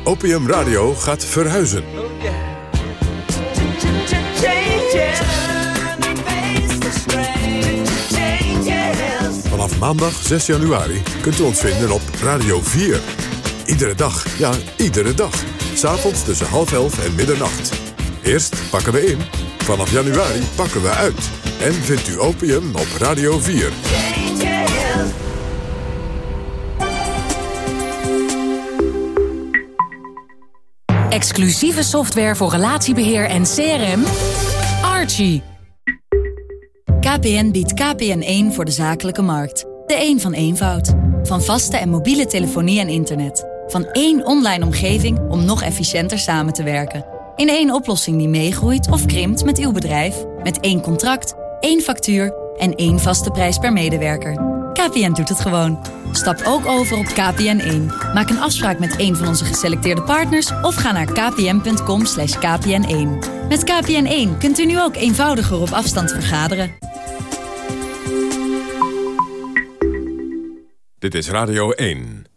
S2: Opium Radio gaat verhuizen. Vanaf maandag 6 januari kunt u ons vinden op Radio 4. Iedere dag, ja, iedere dag. S'avonds tussen half elf en middernacht. Eerst pakken we in. Vanaf januari pakken we uit. En vindt u opium op Radio 4.
S6: Exclusieve software voor relatiebeheer en CRM. Archie. KPN biedt KPN1 voor de zakelijke markt. De
S12: een van eenvoud. Van vaste en mobiele telefonie en internet. Van één online omgeving om nog efficiënter samen te werken. In één oplossing die meegroeit of krimpt met uw bedrijf. Met één contract, één factuur en één vaste prijs per medewerker. KPN doet het gewoon. Stap ook over op KPN1. Maak een afspraak met een van onze geselecteerde partners of ga naar kpn.com kpn1. Met KPN1 kunt u nu
S3: ook eenvoudiger op afstand vergaderen.
S2: Dit is Radio 1.